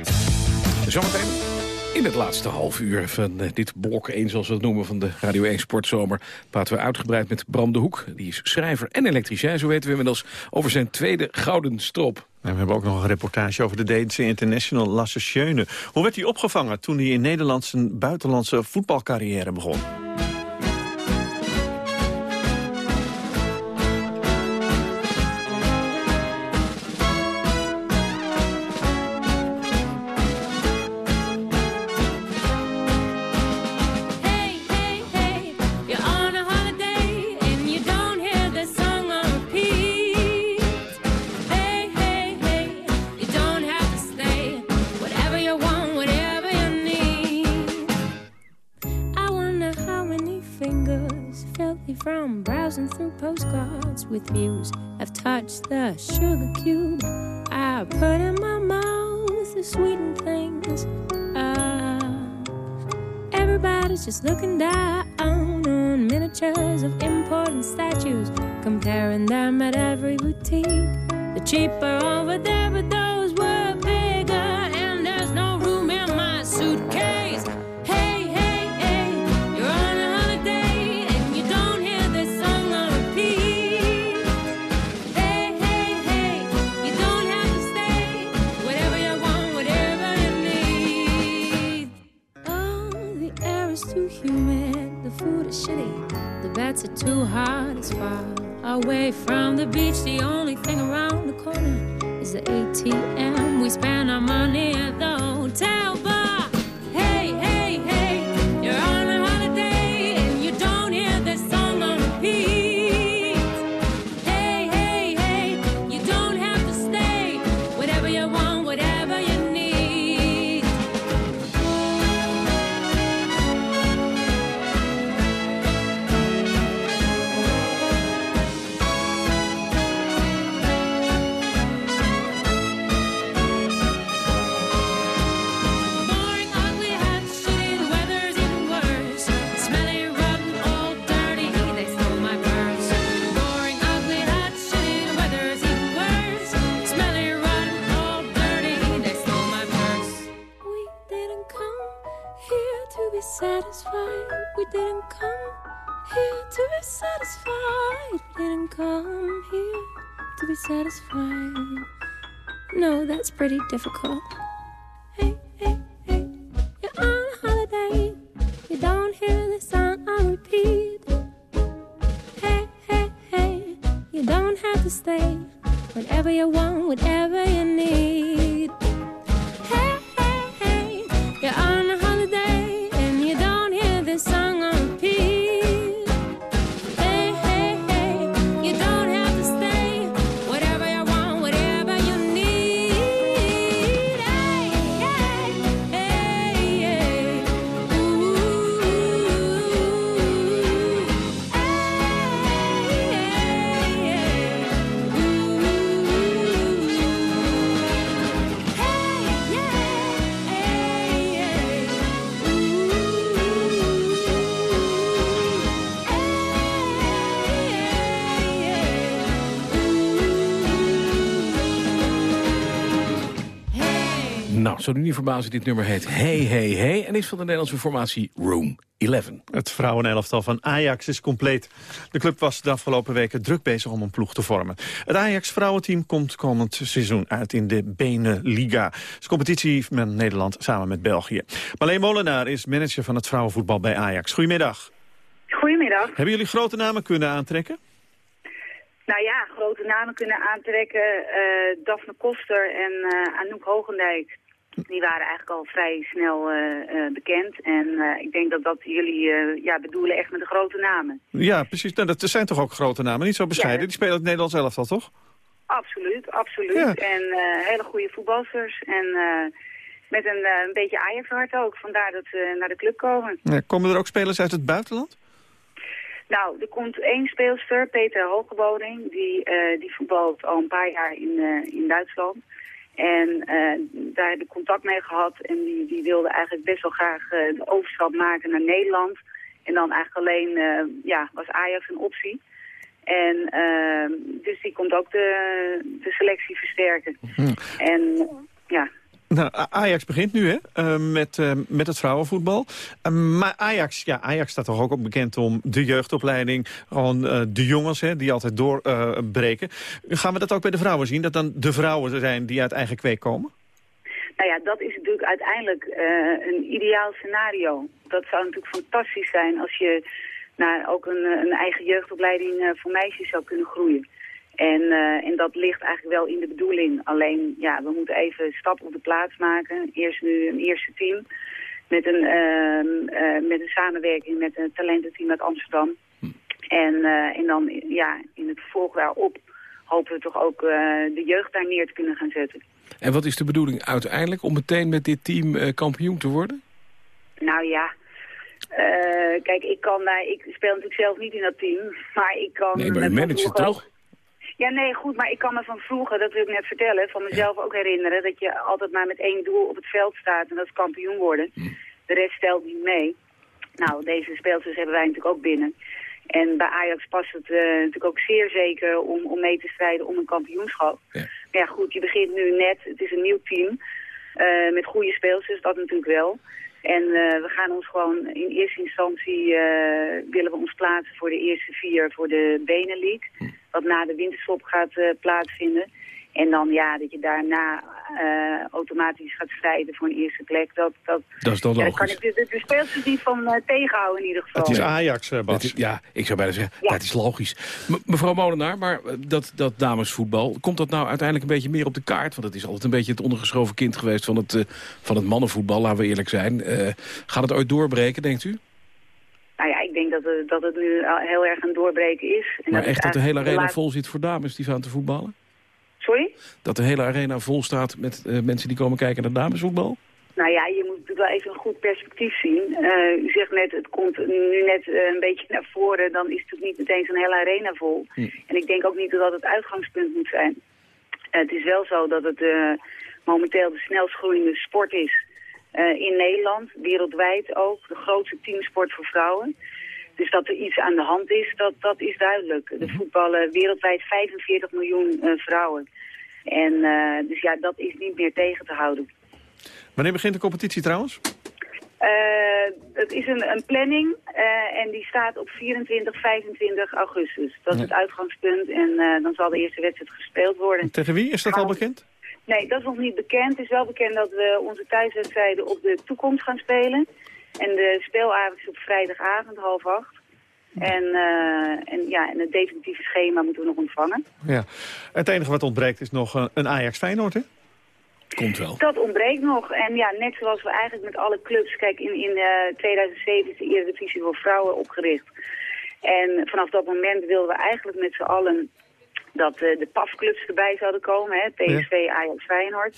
Zometeen in het laatste half uur van eh, dit blok 1, zoals we het noemen, van de Radio 1 Sportzomer, praten we uitgebreid met Bram de Hoek. Die is schrijver en elektricien, zo weten we inmiddels, over zijn tweede gouden strop. En we hebben ook nog een reportage over de Deense international Lasse Schöne. Hoe werd hij opgevangen toen hij in Nederland zijn buitenlandse voetbalcarrière begon? Postcards with views have touched the sugar cube. I put in my mouth the sweetened things. Ah. Everybody's just looking down on miniatures of important statues, comparing them at every boutique. The cheaper over there, but away from the beach. The only thing around the corner is the ATM. Satisfied. No, that's pretty difficult. Hey, hey, hey, you're on holiday. You don't hear the song on repeat. Hey, hey, hey, you don't have to stay. Whatever you want, whatever zou u niet verbazen, dit nummer heet Hey Hey Hey... en is van de Nederlandse formatie Room 11. Het vrouwenelftal van Ajax is compleet. De club was de afgelopen weken druk bezig om een ploeg te vormen. Het Ajax-vrouwenteam komt komend seizoen uit in de Beneliga. Dat is een competitie met Nederland samen met België. Marleen Molenaar is manager van het vrouwenvoetbal bij Ajax. Goedemiddag. Goedemiddag. Hebben jullie grote namen kunnen aantrekken? Nou ja, grote namen kunnen aantrekken. eh Daphne Koster en eh, Anouk Hogendijk. Die waren eigenlijk al vrij snel eh, eh, bekend. En eh, ik denk dat dat jullie ja, bedoelen echt met de grote namen. Ja, precies. Nou, dat zijn toch ook grote namen, niet zo bescheiden. Ja. Die spelen het Nederlands elftal, toch? Absoluut, absoluut. Ja. En hele goede voetbalsters. En met een, een beetje Ajax-hart ook. Vandaar dat ze naar de club komen. Ja, komen er ook spelers uit het buitenland? Nou, er komt één speelster, Peter Hogeboding. Die, die voetbalt al een paar jaar in, in Duitsland. En eh, daar heb ik contact mee gehad. En die, die wilde eigenlijk best wel graag eh, de overstap maken naar Nederland. En dan eigenlijk alleen, eh, ja, was Ajax een optie. En dus die komt ook de, de selectie versterken. En ja, Nou, Ajax begint nu hè, eh, met, eh, met het vrouwenvoetbal. Eh, maar Ajax, ja, Ajax staat toch ook bekend om de jeugdopleiding. Gewoon de jongens hè, die altijd doorbreken. Gaan we dat ook bij de vrouwen zien? Dat dan de vrouwen zijn die uit eigen kweek komen? Nou ja, dat is natuurlijk uiteindelijk een ideaal scenario. Dat zou natuurlijk fantastisch zijn als je naar ook een, een eigen jeugdopleiding voor meisjes zou kunnen groeien. En, eh, en dat ligt eigenlijk wel in de bedoeling. Alleen, ja, we moeten even stap op de plaats maken. Eerst nu een eerste team met een, ehm, eh, met een samenwerking met een talententeam uit Amsterdam. En, eh, en dan ja, in het vervolg daarop hopen we toch ook de jeugd daar neer te kunnen gaan zetten. En wat is de bedoeling uiteindelijk om meteen met dit team kampioen te worden? Nou ja, kijk, ik kan daar, ik speel natuurlijk zelf niet in dat team, maar ik kan... Nee, maar me u van managt het vroeger toch? Ja, nee, goed, maar ik kan me van vroeger, dat wil ik net vertellen, van mezelf ook herinneren, dat je altijd maar met één doel op het veld staat en dat is kampioen worden. De rest stelt niet mee. Nou, deze speelsters hebben wij natuurlijk ook binnen. En bij Ajax past het eh, natuurlijk ook zeer zeker om, om mee te strijden om een kampioenschap. Maar ja, goed, je begint nu net, het is een nieuw team eh, met goede speelsters, dat natuurlijk wel. En eh, we gaan ons gewoon in eerste instantie eh, willen we ons plaatsen voor de eerste vier voor de Benelink. Wat na de winterstop gaat eh, plaatsvinden. En dan ja, dat je daarna eh, automatisch gaat strijden voor een eerste plek. Dat, dat, Dat is dan ja, logisch. kan ik de, de, de speelsters niet van eh, tegenhouden in ieder geval. Het is Ajax, eh, Bas. Is- ja, ik zou bijna zeggen, dat is logisch. Mevrouw Molenaar, maar dat, dat damesvoetbal... komt dat nou uiteindelijk een beetje meer op de kaart? Want het is altijd een beetje het ondergeschoven kind geweest... van het, eh, van het mannenvoetbal, laten we eerlijk zijn. Eh, gaat het ooit doorbreken, denkt u? Nou ja, ik denk dat het, dat het nu heel erg een doorbreken is. En maar echt dat de hele arena vol zit voor dames die gaan te voetballen? Sorry? Dat de hele arena vol staat met eh, mensen die komen kijken naar damesvoetbal? Nou ja, je moet natuurlijk wel even een goed perspectief zien. Eh, u zegt net, het komt nu net eh, een beetje naar voren. Dan is het natuurlijk niet meteen zo'n hele arena vol. En ik denk ook niet dat dat het uitgangspunt moet zijn. Het is wel zo dat het momenteel de snelst groeiende sport is in Nederland. Wereldwijd ook. De grootste teamsport voor vrouwen. Dus dat er iets aan de hand is, dat, dat is duidelijk. Er voetballen wereldwijd 45 miljoen eh, vrouwen. En eh, dus ja, dat is niet meer tegen te houden. Wanneer begint de competitie trouwens? Eh, het is een, een planning en die staat op 24, 25 augustus. Dat is het uitgangspunt en dan zal de eerste wedstrijd gespeeld worden. Tegen wie? Is dat al bekend? Nee, dat is nog niet bekend. Het is wel bekend dat we onze thuiswedstrijden op de toekomst gaan spelen. En de speelavond is op vrijdagavond, half acht. En, eh, en, ja, en het definitieve schema moeten we nog ontvangen. Ja. Het enige wat ontbreekt is nog eh, een Ajax Feyenoord, hè? Komt wel. Dat ontbreekt nog. En ja, net zoals we eigenlijk met alle clubs... Kijk, in, in eh 2007 is de Eredivisie voor vrouwen opgericht. En vanaf dat moment wilden we eigenlijk met z'n allen... dat eh, de PAF-clubs erbij zouden komen. Hè? PSV, Ajax, Feyenoord.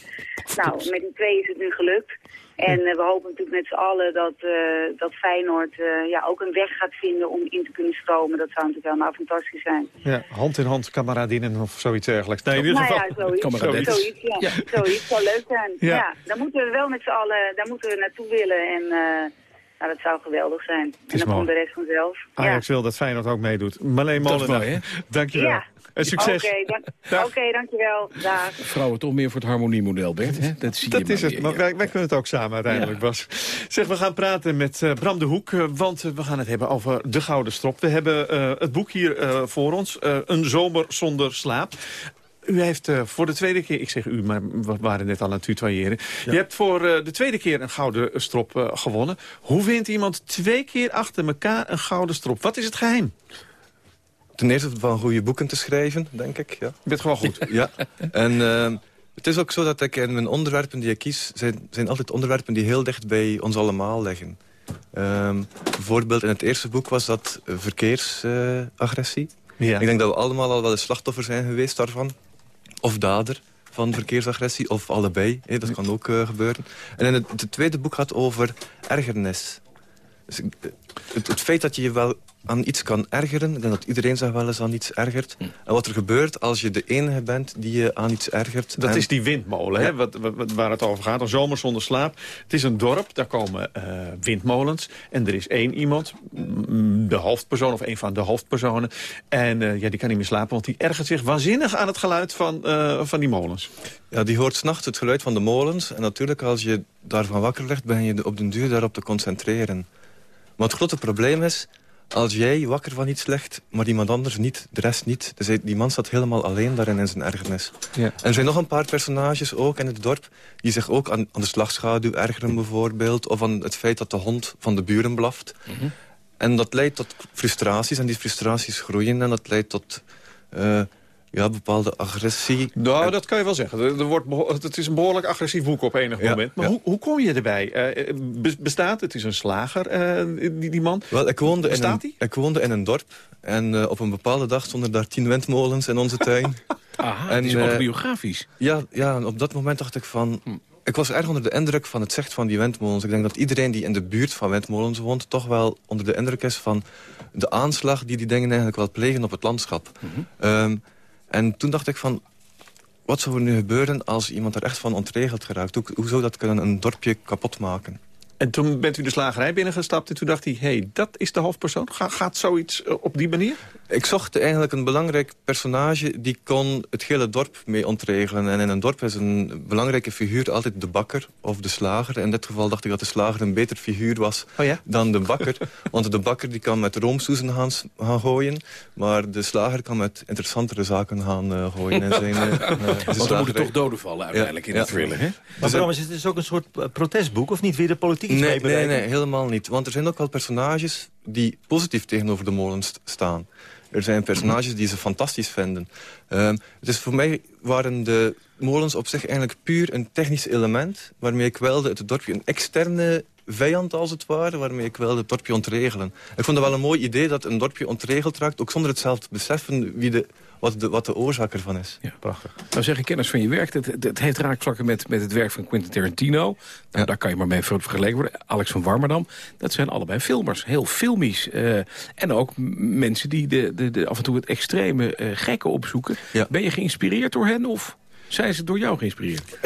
Nou, met die twee is het nu gelukt. En eh, we hopen natuurlijk met z'n allen dat, eh, dat Feyenoord eh, ja, ook een weg gaat vinden om in te kunnen stromen. Dat zou natuurlijk helemaal fantastisch zijn. Ja, hand in hand, kameradinnen of zoiets dergelijks. Nee, in ieder nou geval... ja, zoiets, zoiets, ja. zoiets zou leuk zijn. Ja. Ja. daar moeten we wel met z'n allen daar moeten we naartoe willen. En, eh, Nou, dat zou geweldig zijn. is en dan komt de rest vanzelf. Ajax wil dat Feyenoord ook meedoet. Marleen Dat is Molenaar, dankjewel. Ja. En succes. Oké, dank- oké, dankjewel. Dag. Vrouwen toch meer voor het harmoniemodel, Bert. Hè? Dat zie je Dat is maar het, maar wij, wij kunnen het ook samen uiteindelijk, Bas. Zeg, we gaan praten met eh, Bram de Hoek, eh, want eh, we gaan het hebben over de Gouden Strop. We hebben eh, het boek hier eh, voor ons, eh, Een zomer zonder slaap. U heeft eh, voor de tweede keer, ik zeg u, maar we waren net al aan het tutoyeren. Je hebt voor eh, de tweede keer een gouden strop eh, gewonnen. Hoe wint iemand twee keer achter elkaar een gouden strop? Wat is het geheim? Ten eerste van goede boeken te schrijven, denk ik. Ja. Je bent gewoon goed. Ja. En het is ook zo dat ik in mijn onderwerpen die ik kies... zijn, zijn altijd onderwerpen die heel dicht bij ons allemaal liggen. Ehm, bijvoorbeeld in het eerste boek was dat verkeersagressie. Ja. Ik denk dat we allemaal al wel eens slachtoffer zijn geweest daarvan. Of dader van verkeersagressie, of allebei. hè, dat kan ook eh, gebeuren. En in het, tweede boek gaat over ergernis. Dus, ik- het, het feit dat je je wel aan iets kan ergeren... ik denk dat iedereen zich wel eens aan iets ergert. En wat er gebeurt als je de enige bent die je aan iets ergert... Dat en- is die windmolen, hè, wat, wat- wat- waar het over gaat. Een zomer zonder slaap. Het is een dorp, daar komen eh, windmolens. En er is één iemand, mm, de hoofdpersoon of een van de hoofdpersonen. En eh, ja, die kan niet meer slapen, want die ergert zich waanzinnig aan het geluid van, eh, van die molens. Ja, die hoort s'nachts het geluid van de molens. En natuurlijk, als je daarvan wakker ligt, ben je op den duur daarop te concentreren. Maar het grote probleem is, als jij wakker van iets ligt, maar iemand anders niet, de rest niet. Dus hij- die man staat helemaal alleen daarin in zijn ergernis. Ja. En er zijn nog een paar personages ook in het dorp... die zich ook aan, aan de slagschaduw ergeren bijvoorbeeld... of aan het feit dat de hond van de buren blaft. En dat leidt tot frustraties en die frustraties groeien... en dat leidt tot eh, ja, bepaalde agressie. Nou, dat kan je wel zeggen. Er, wordt het is een behoorlijk agressief boek op enig Ja, moment. Maar ja. hoe, hoe kom je erbij? Eh, be- bestaat, het is een slager, eh, die, die man. Wel, ik woonde, in Bestaat een, ik woonde in een dorp. En eh, op een bepaalde dag stonden daar tien windmolens in onze tuin. Aha, En, het is autobiografisch. Ja, ja, en op dat moment dacht ik van... Ik was erg onder de indruk van het zicht van die windmolens. Ik denk dat iedereen die in de buurt van windmolens woont... toch wel onder de indruk is van de aanslag die die dingen eigenlijk wel plegen op het landschap. Ehm, en toen dacht ik van... Wat zou er nu gebeuren als iemand er echt van ontregeld geraakt? Hoe, hoe zou dat kunnen een dorpje kapot maken? En toen bent u de slagerij binnengestapt en toen dacht hij... hé, hey, dat is de hoofdpersoon. Ga- gaat zoiets eh, op die manier? Ik zocht eigenlijk een belangrijk personage... die kon het hele dorp mee ontregelen. En in een dorp is een belangrijke figuur altijd de bakker of de slager. In dit geval dacht ik dat de slager een beter figuur was Oh ja? dan de bakker. Want de bakker die kan met roomsoezen gaan, gaan gooien... maar de slager kan met interessantere zaken gaan eh, gooien. In zijn, Want er slagerij. moeten toch doden vallen uiteindelijk in Ja. thriller, hè? Maar Bram, is het is ook een soort protestboek, of niet? Weer de politiek iets Nee, nee, nee, helemaal niet. Want er zijn ook wel personages die positief tegenover de molens st- staan. Er zijn personages die ze fantastisch vinden. Ehm, dus voor mij waren de molens op zich eigenlijk puur een technisch element... waarmee ik wilde het dorpje een externe vijand als het ware... waarmee ik wilde het dorpje ontregelen. Ik vond het wel een mooi idee dat een dorpje ontregeld raakt... ook zonder het zelf te beseffen wie de, wat, de, wat de oorzaak ervan is. Ja, prachtig. Nou zeggen kennis van je werk, het, het, heeft raakvlakken met, met het werk van Quentin Tarantino. Nou, Daar kan je maar mee ver- vergeleken worden. Alex van Warmerdam, dat zijn allebei filmers. Heel filmisch. eh, en ook mensen die de, de, de, af en toe het extreme eh, gekke opzoeken. Ben je geïnspireerd door hen of zijn ze door jou geïnspireerd?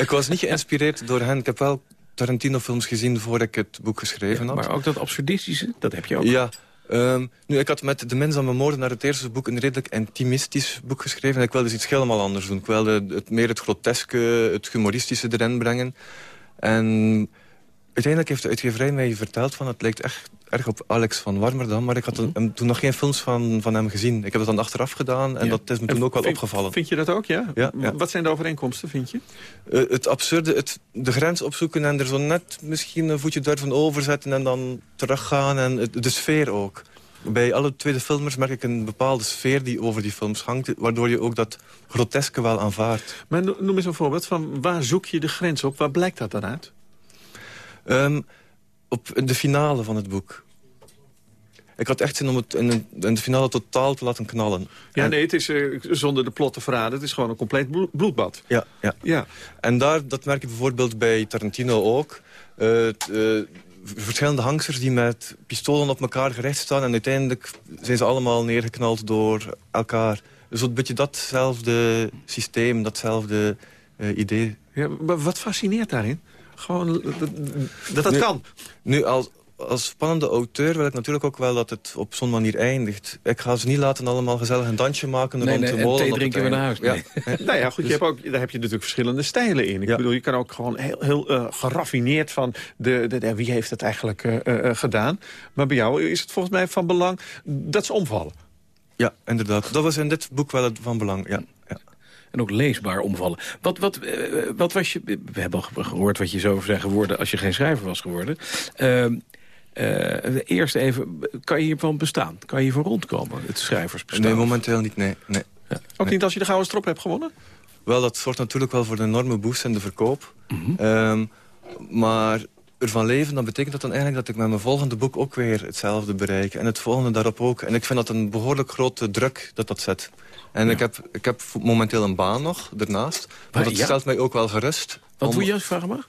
ik was niet geïnspireerd door hen. Ik heb wel Tarantino-films gezien voordat ik het boek geschreven had. Maar ook dat absurdistische, dat heb je ook. Ja. ehm, nu, ik had met De Minzame Moorden naar het eerste boek... een redelijk intimistisch boek geschreven. En ik wilde dus iets helemaal anders doen. Ik wilde het, meer het groteske, het humoristische erin brengen. En uiteindelijk heeft de uitgeverij mij verteld... van het lijkt echt erg op Alex van Warmerdam. Maar ik had Mhm. hem toen nog geen films van, van hem gezien. Ik heb het dan achteraf gedaan en Ja. dat is me En toen ook wel vind- opgevallen. Vind je dat ook, ja? Ja, ja. Wat zijn de overeenkomsten, vind je? Eh, het absurde, het, de grens opzoeken en er zo net misschien een voetje durven overzetten... en dan teruggaan en het- de sfeer ook. Bij alle tweede filmers merk ik een bepaalde sfeer die over die films hangt... waardoor je ook dat groteske wel aanvaardt. Maar no- noem eens een voorbeeld van waar zoek je de grens op? Waar blijkt dat dan uit? Ehm, op de finale van het boek. Ik had echt zin om het in, de finale totaal te laten knallen. Ja, En- nee, het is eh, zonder de plot te verraden. Het is gewoon een compleet bloed- bloedbad. Ja, ja. Ja. En daar, dat merk je bijvoorbeeld bij Tarantino ook. Eh, eh, verschillende hangsters die met pistolen op elkaar gericht staan... en uiteindelijk zijn ze allemaal neergeknald door elkaar. Dus een beetje datzelfde systeem, datzelfde idee. Ja, maar wat fascineert daarin? Gewoon dat dat, dat Nu- kan. Nu, als, als spannende auteur wil ik natuurlijk ook wel dat het op zo'n manier eindigt. Ik ga ze niet laten allemaal gezellig een dansje maken Nee, rond nee, de en molen. thee drinken we naar huis. Ja. nou ja, goed, je hebt ook, daar heb je natuurlijk verschillende stijlen in. Ik bedoel, je kan ook gewoon heel, heel eh, geraffineerd van... De, de, de- wie heeft het eigenlijk eh, eh, gedaan. Maar bij jou is het volgens mij van belang dat ze omvallen. Ja, inderdaad. Dat was in dit boek wel het van belang, ja. Ja. En ook leesbaar omvallen. Wat, wat, eh, wat was je... We hebben al ge- gehoord wat je zou zijn geworden... als je geen schrijver was geworden. Ehm, eh, eerst even, kan je hiervan bestaan? Kan je hiervan rondkomen, het schrijversbestaan? Nee, momenteel niet, nee. nee. Ook niet als je de Gouden Strop hebt gewonnen? Wel, dat zorgt natuurlijk wel voor een enorme boost in de verkoop. Mhm. Ehm, maar ervan leven, dat betekent dat dan eigenlijk dat ik met mijn volgende boek ook weer hetzelfde bereik. En het volgende daarop ook. En ik vind dat een behoorlijk grote druk dat dat zet. En ik, heb, ik heb momenteel een baan nog, ernaast. Maar dat ja? stelt mij ook wel gerust. Wat om- doe je als vraag maar?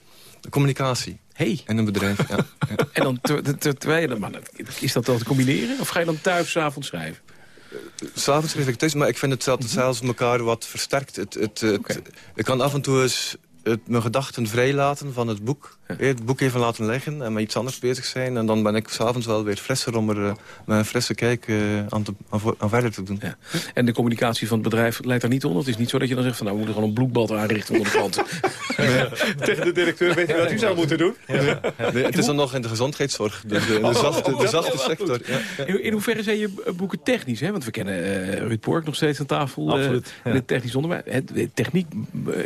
Communicatie. Hey. In een bedrijf, ja. En dan ter- ter- ter- terwijl je dan, maar is dat dan te combineren? Of ga je dan thuis 's avonds schrijven? S'avonds schrijf ik thuis, maar ik vind het het zelfs elkaar wat versterkt. Het, het, het, Ik kan af en toe eens het, mijn gedachten vrijlaten van het boek. Het boek even laten liggen en met iets anders bezig zijn. En dan ben ik s'avonds wel weer frisser om er eh, met een frisse kijk eh, aan, te, aan, verder te doen. En de communicatie van het bedrijf leidt daar niet onder? Het is niet zo dat je dan zegt van nou we moeten gewoon een bloedbad aanrichten onder de klanten. Tegen de directeur weet u wat u zou moeten doen? Nee, het is dan nog in de gezondheidszorg, de, de, de Oh, zachte, de zachte sector. Ja, ja. In, in hoeverre zijn je boeken technisch? Hè? Want we kennen eh Ruud Pork nog steeds aan tafel. Absoluut, in het technisch onderwijs. Het, techniek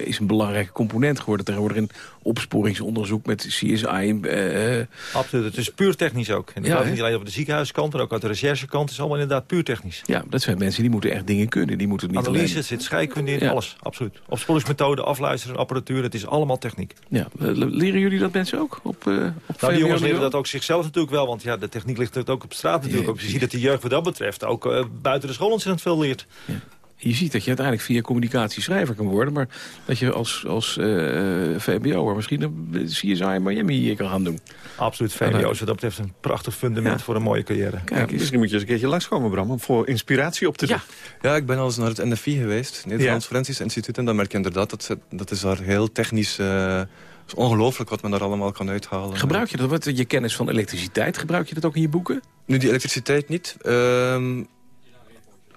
is een belangrijke component geworden tegenwoordig in opsporingsonderzoek met CSI. eh, Absoluut, het is puur technisch ook. En dat Ja, niet alleen over de ziekenhuiskant, maar ook uit de recherchekant. Het is allemaal inderdaad puur technisch. ja, dat zijn mensen die moeten echt dingen kunnen. Die moeten niet Analyse, alleen... zit scheikunde in, Ja. alles. Absoluut. Opsporingsmethode, afluisteren, apparatuur, het is allemaal techniek. Ja, eh, leren jullie dat mensen ook? Op, eh op Nou, die jongens leren dat ook zichzelf natuurlijk wel, want ja, de techniek ligt ook op straat natuurlijk. ook. Je ziet dat de jeugd wat dat betreft ook eh, buiten de school ontzettend veel leert. Je ziet dat je uiteindelijk via communicatie schrijver kan worden... maar dat je als, als eh VBO'er misschien een CSI Miami hier kan gaan doen. Absoluut, wat dat betreft een prachtig fundament voor een mooie carrière. Kijk, misschien moet je eens een keertje langskomen, Bram, om voor inspiratie op te doen. Ja, ik ben al eens naar het NFI geweest, Nederlands Forensisch Instituut. En dan merk je inderdaad, dat, dat is daar heel technisch... eh, het is ongelooflijk wat men daar allemaal kan uithalen. Gebruik je dat? Wat, je kennis van elektriciteit, gebruik je dat ook in je boeken? Nu, die elektriciteit niet. Ehm,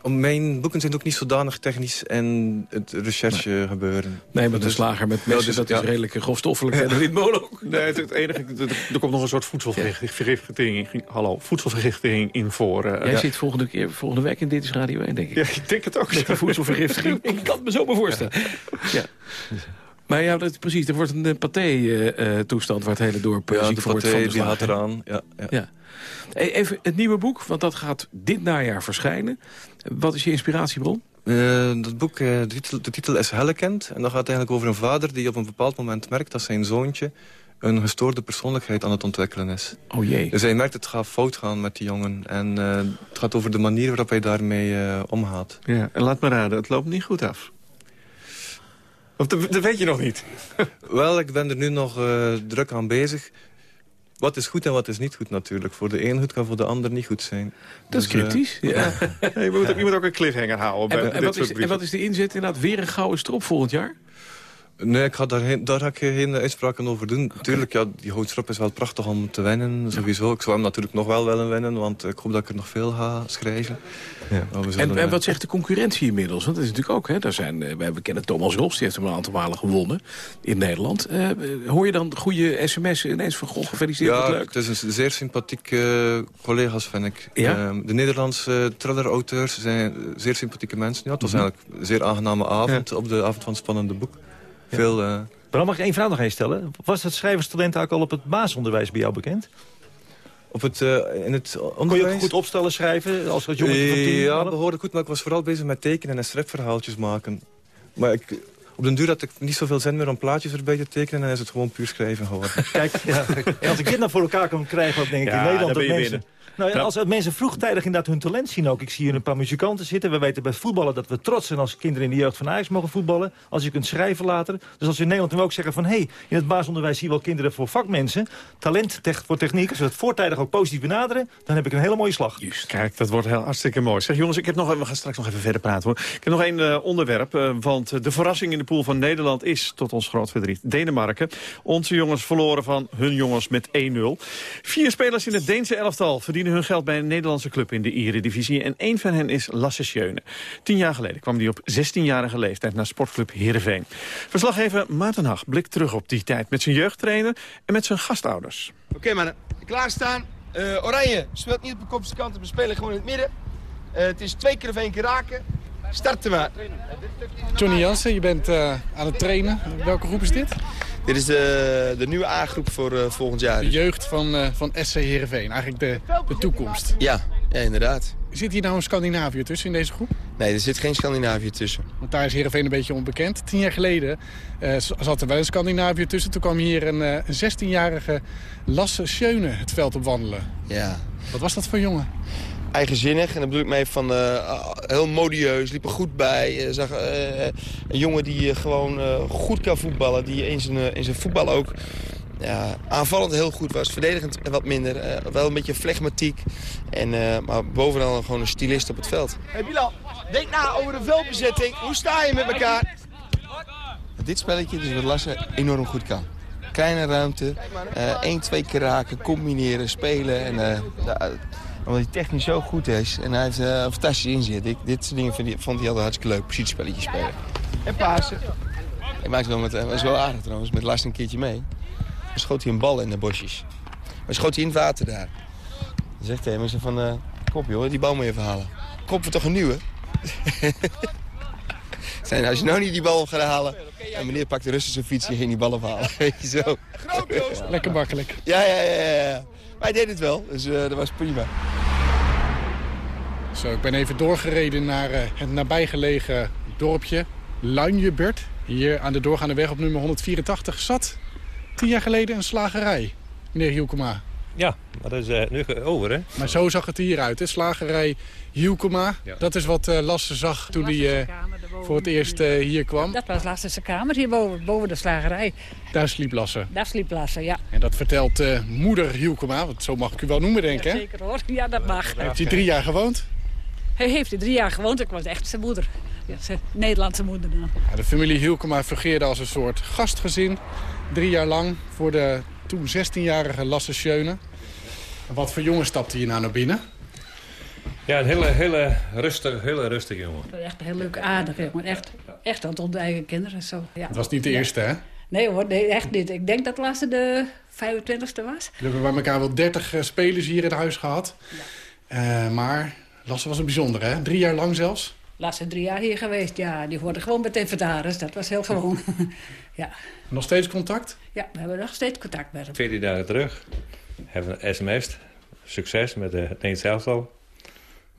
mijn boeken zijn ook niet zodanig technisch en het recherche gebeuren. Nee, maar de Dus- slager met Ja, messen, dus- dat ja. is redelijk grofstoffelijk. De windmolen ook. Nee, het, het enige, er, er komt nog een soort voedselvergiftiging, hallo, voedselvergiftiging in voor. eh, Jij ja. zit volgende, keer, volgende week in Dit is Radio 1, denk ik. Ja, ik denk het ook. Met die voedselvergiftiging. ik kan het me zo maar voorstellen. Ja. Maar ja, dat, precies, er wordt een uh, paté-toestand waar het hele dorp eh, Ja, ziek voor wordt paté, van de die slager. eraan. Ja, ja. Ja. E- Even het nieuwe boek, want dat gaat dit najaar verschijnen. Wat is je inspiratiebron? Eh, dat boek, eh, de, titel, de titel is Hellekend. En dat gaat eigenlijk over een vader die op een bepaald moment merkt... dat zijn zoontje een gestoorde persoonlijkheid aan het ontwikkelen is. Oh jee. Dus hij merkt het gaat fout gaan met die jongen. En eh, het gaat over de manier waarop hij daarmee eh, omgaat. Ja, en laat me raden, het loopt niet goed af. Of dat, dat weet je nog niet. Wel, ik ben er nu nog eh, druk aan bezig. Wat is goed en wat is niet goed natuurlijk. Voor de een goed kan voor de ander niet goed zijn. Dat is Dus, eh, cryptisch. Ja. Ja, je, moet ook, je moet ook een cliffhanger houden bij En, dit wat soort is, en wat is de inzet inderdaad? Weer een gouden strop volgend jaar? Nee, ik ga daar, geen, daar ga ik geen uitspraken over doen. Tuurlijk, ja, die houtstrop is wel prachtig om te winnen, sowieso. Ik zou hem natuurlijk nog wel willen winnen, want ik hoop dat ik er nog veel ga schrijven. Ja. En, en eh, wat zegt de concurrentie inmiddels? Want dat is natuurlijk ook, hè, daar zijn, eh, we kennen Thomas Ros, die heeft hem een aantal malen gewonnen in Nederland. Eh, hoor je dan goede sms'en ineens van, goh, gefeliciteerd, Ja, leuk. het is een zeer sympathiek eh, collega's, vind ik. Ja? Eh, de Nederlandse thriller-auteurs zijn eh, zeer sympathieke mensen. Ja, het was Mhm. eigenlijk een zeer aangename avond op de avond van het spannende boek. Veel... eh, Bram, mag ik één vraag nog eens stellen? Was het schrijverstalent eigenlijk al op het basisonderwijs bij jou bekend? op het, eh, in het Kon je onderwijs... ook goed opstellen schrijven als, jongetje van tien? Ja, Bram? behoorlijk goed, maar ik was vooral bezig met tekenen en stripverhaaltjes maken. Maar ik, op den duur had ik niet zoveel zin meer om plaatjes erbij te tekenen... en is het gewoon puur schrijven geworden. Kijk, ja, als ik dit nou voor elkaar kan krijgen, dan denk ik Ja, in Nederland dat ben je mensen... Nou, ja, als mensen vroegtijdig inderdaad hun talent zien ook. Ik zie hier een paar muzikanten zitten. We weten bij voetballen dat we trots zijn als kinderen in de jeugd van Ajax mogen voetballen. Als je kunt schrijven later. Dus als we in Nederland nu ook zeggen van... hé, hey, in het basisonderwijs zie je wel kinderen voor vakmensen. Talent voor techniek. Als we het voortijdig ook positief benaderen... dan heb ik een hele mooie slag. Kijk, dat wordt heel hartstikke mooi. Zeg jongens, ik heb nog, we gaan straks nog even verder praten hoor. Ik heb nog één eh, onderwerp, eh, want de verrassing in de pool van Nederland is, tot ons groot verdriet, Denemarken. Onze jongens verloren van hun jongens met 1-0. Vier spelers in het Deense elftal verdienen hun geld bij een Nederlandse club in de Eredivisie. En één van hen is Lasse Schöne. Tien jaar geleden kwam hij op 16-jarige leeftijd naar sportclub Heerenveen. Verslaggever Maarten Hag blikt terug op die tijd met zijn jeugdtrainer en met zijn gastouders. Oké mannen, klaarstaan. Eh Oranje speelt niet op de kopste kant, we spelen gewoon in het midden. Eh, het is twee keer of één keer raken. Starten maar. Johnny Jansen, je bent eh, aan het trainen. Welke groep is dit? Dit is de, de nieuwe A-groep voor eh, volgend jaar. De jeugd van, eh, van SC Heerenveen, eigenlijk de, de toekomst. Ja, ja, inderdaad. Zit hier nou een Scandinavië tussen in deze groep? Nee, er zit geen Scandinavië tussen. Want daar is Heerenveen een beetje onbekend. Tien jaar geleden eh, zat er wel een Scandinavië tussen. Toen kwam hier een, eh, een 16-jarige Lasse Schöne het veld op wandelen. Ja. Wat was dat voor jongen? Eigenzinnig, en daar bedoel ik mee van eh, heel modieus, liep er goed bij. Eh, zag, eh, een jongen die gewoon eh, goed kan voetballen, die in zijn, in zijn voetbal ook ja, aanvallend heel goed was. Verdedigend wat minder, eh, wel een beetje flegmatiek. En, eh, maar bovenal gewoon een stylist op het veld. Hey Bilal, denk na over de veldbezetting. Hoe sta je met elkaar? Dit spelletje is wat Lasse enorm goed kan. Kleine ruimte, eh 1, 2 keer raken, combineren, spelen. En, eh, ja, omdat hij technisch zo goed is en hij heeft eh, een fantastisch. Ik, dit soort dingen vond hij, vond hij altijd hartstikke leuk, positiespelletjes spelen. En Pasen. Ik maakte wel met, eh, was wel aardig trouwens, met Lars een keertje mee. Dan schoot hij een bal in de bosjes. Maar schoot hij in het water daar. Dan zegt hij hem, van, eh kop joh, die bal moet je even halen. Kop we toch een nieuwe? Zijn, als je nou niet die bal gaat halen... En meneer pakt de rustig zijn fiets en ging die bal ophalen. Weet je zo. Lekker makkelijk. Ja, ja, ja. ja, hij deed het wel, dus eh, dat was prima. Zo, ik ben even doorgereden naar eh, het nabijgelegen dorpje Luinjebert. Hier aan de doorgaande weg op nummer 184 zat tien jaar geleden een slagerij, meneer Hielkema. Ja, maar dat is eh, nu over, hè? Maar zo zag het hieruit, hè? slagerij Hielkema. Dat is wat eh, Lasse zag toen hij eh, voor het eerst eh, hier kwam. Dat was Lassense kamer hier boven, boven de slagerij. Daar sliep Lasse. Daar sliep Lasse, ja. En dat vertelt eh, moeder Hielkema, want zo mag ik u wel noemen denk ik. hè? Zeker hoor, ja dat mag. Heeft hij drie jaar gewoond? Hij heeft er drie jaar gewoond, ik was echt zijn moeder. Ja, zijn Nederlandse moeder dan. Ja, de familie Hielkema fungeerde als een soort gastgezin. Drie jaar lang voor de toen 16-jarige Lasse Schöne. En Wat voor jongen stapte hier nou naar binnen? Ja, een hele, hele rustig, hele rustig jongen. Echt een heel leuk aardig jongen, echt, echt aan het onder eigen kinderen. Zo. Ja. Het was niet de Ja. eerste, hè? Nee hoor, nee, echt niet. Ik denk dat Lasse de 25ste was. We hebben bij elkaar wel 30 eh, spelers hier in huis gehad. Eh, maar Lasse was een bijzonder, hè? Drie jaar lang zelfs. Lasse drie jaar hier geweest, ja. Die hoorde gewoon met inventaris, dat was heel gewoon. ja. Nog steeds contact? ja, we hebben nog steeds contact met hem. 14 dagen terug hebben we een sms. Succes met de, het Nederlands elftal.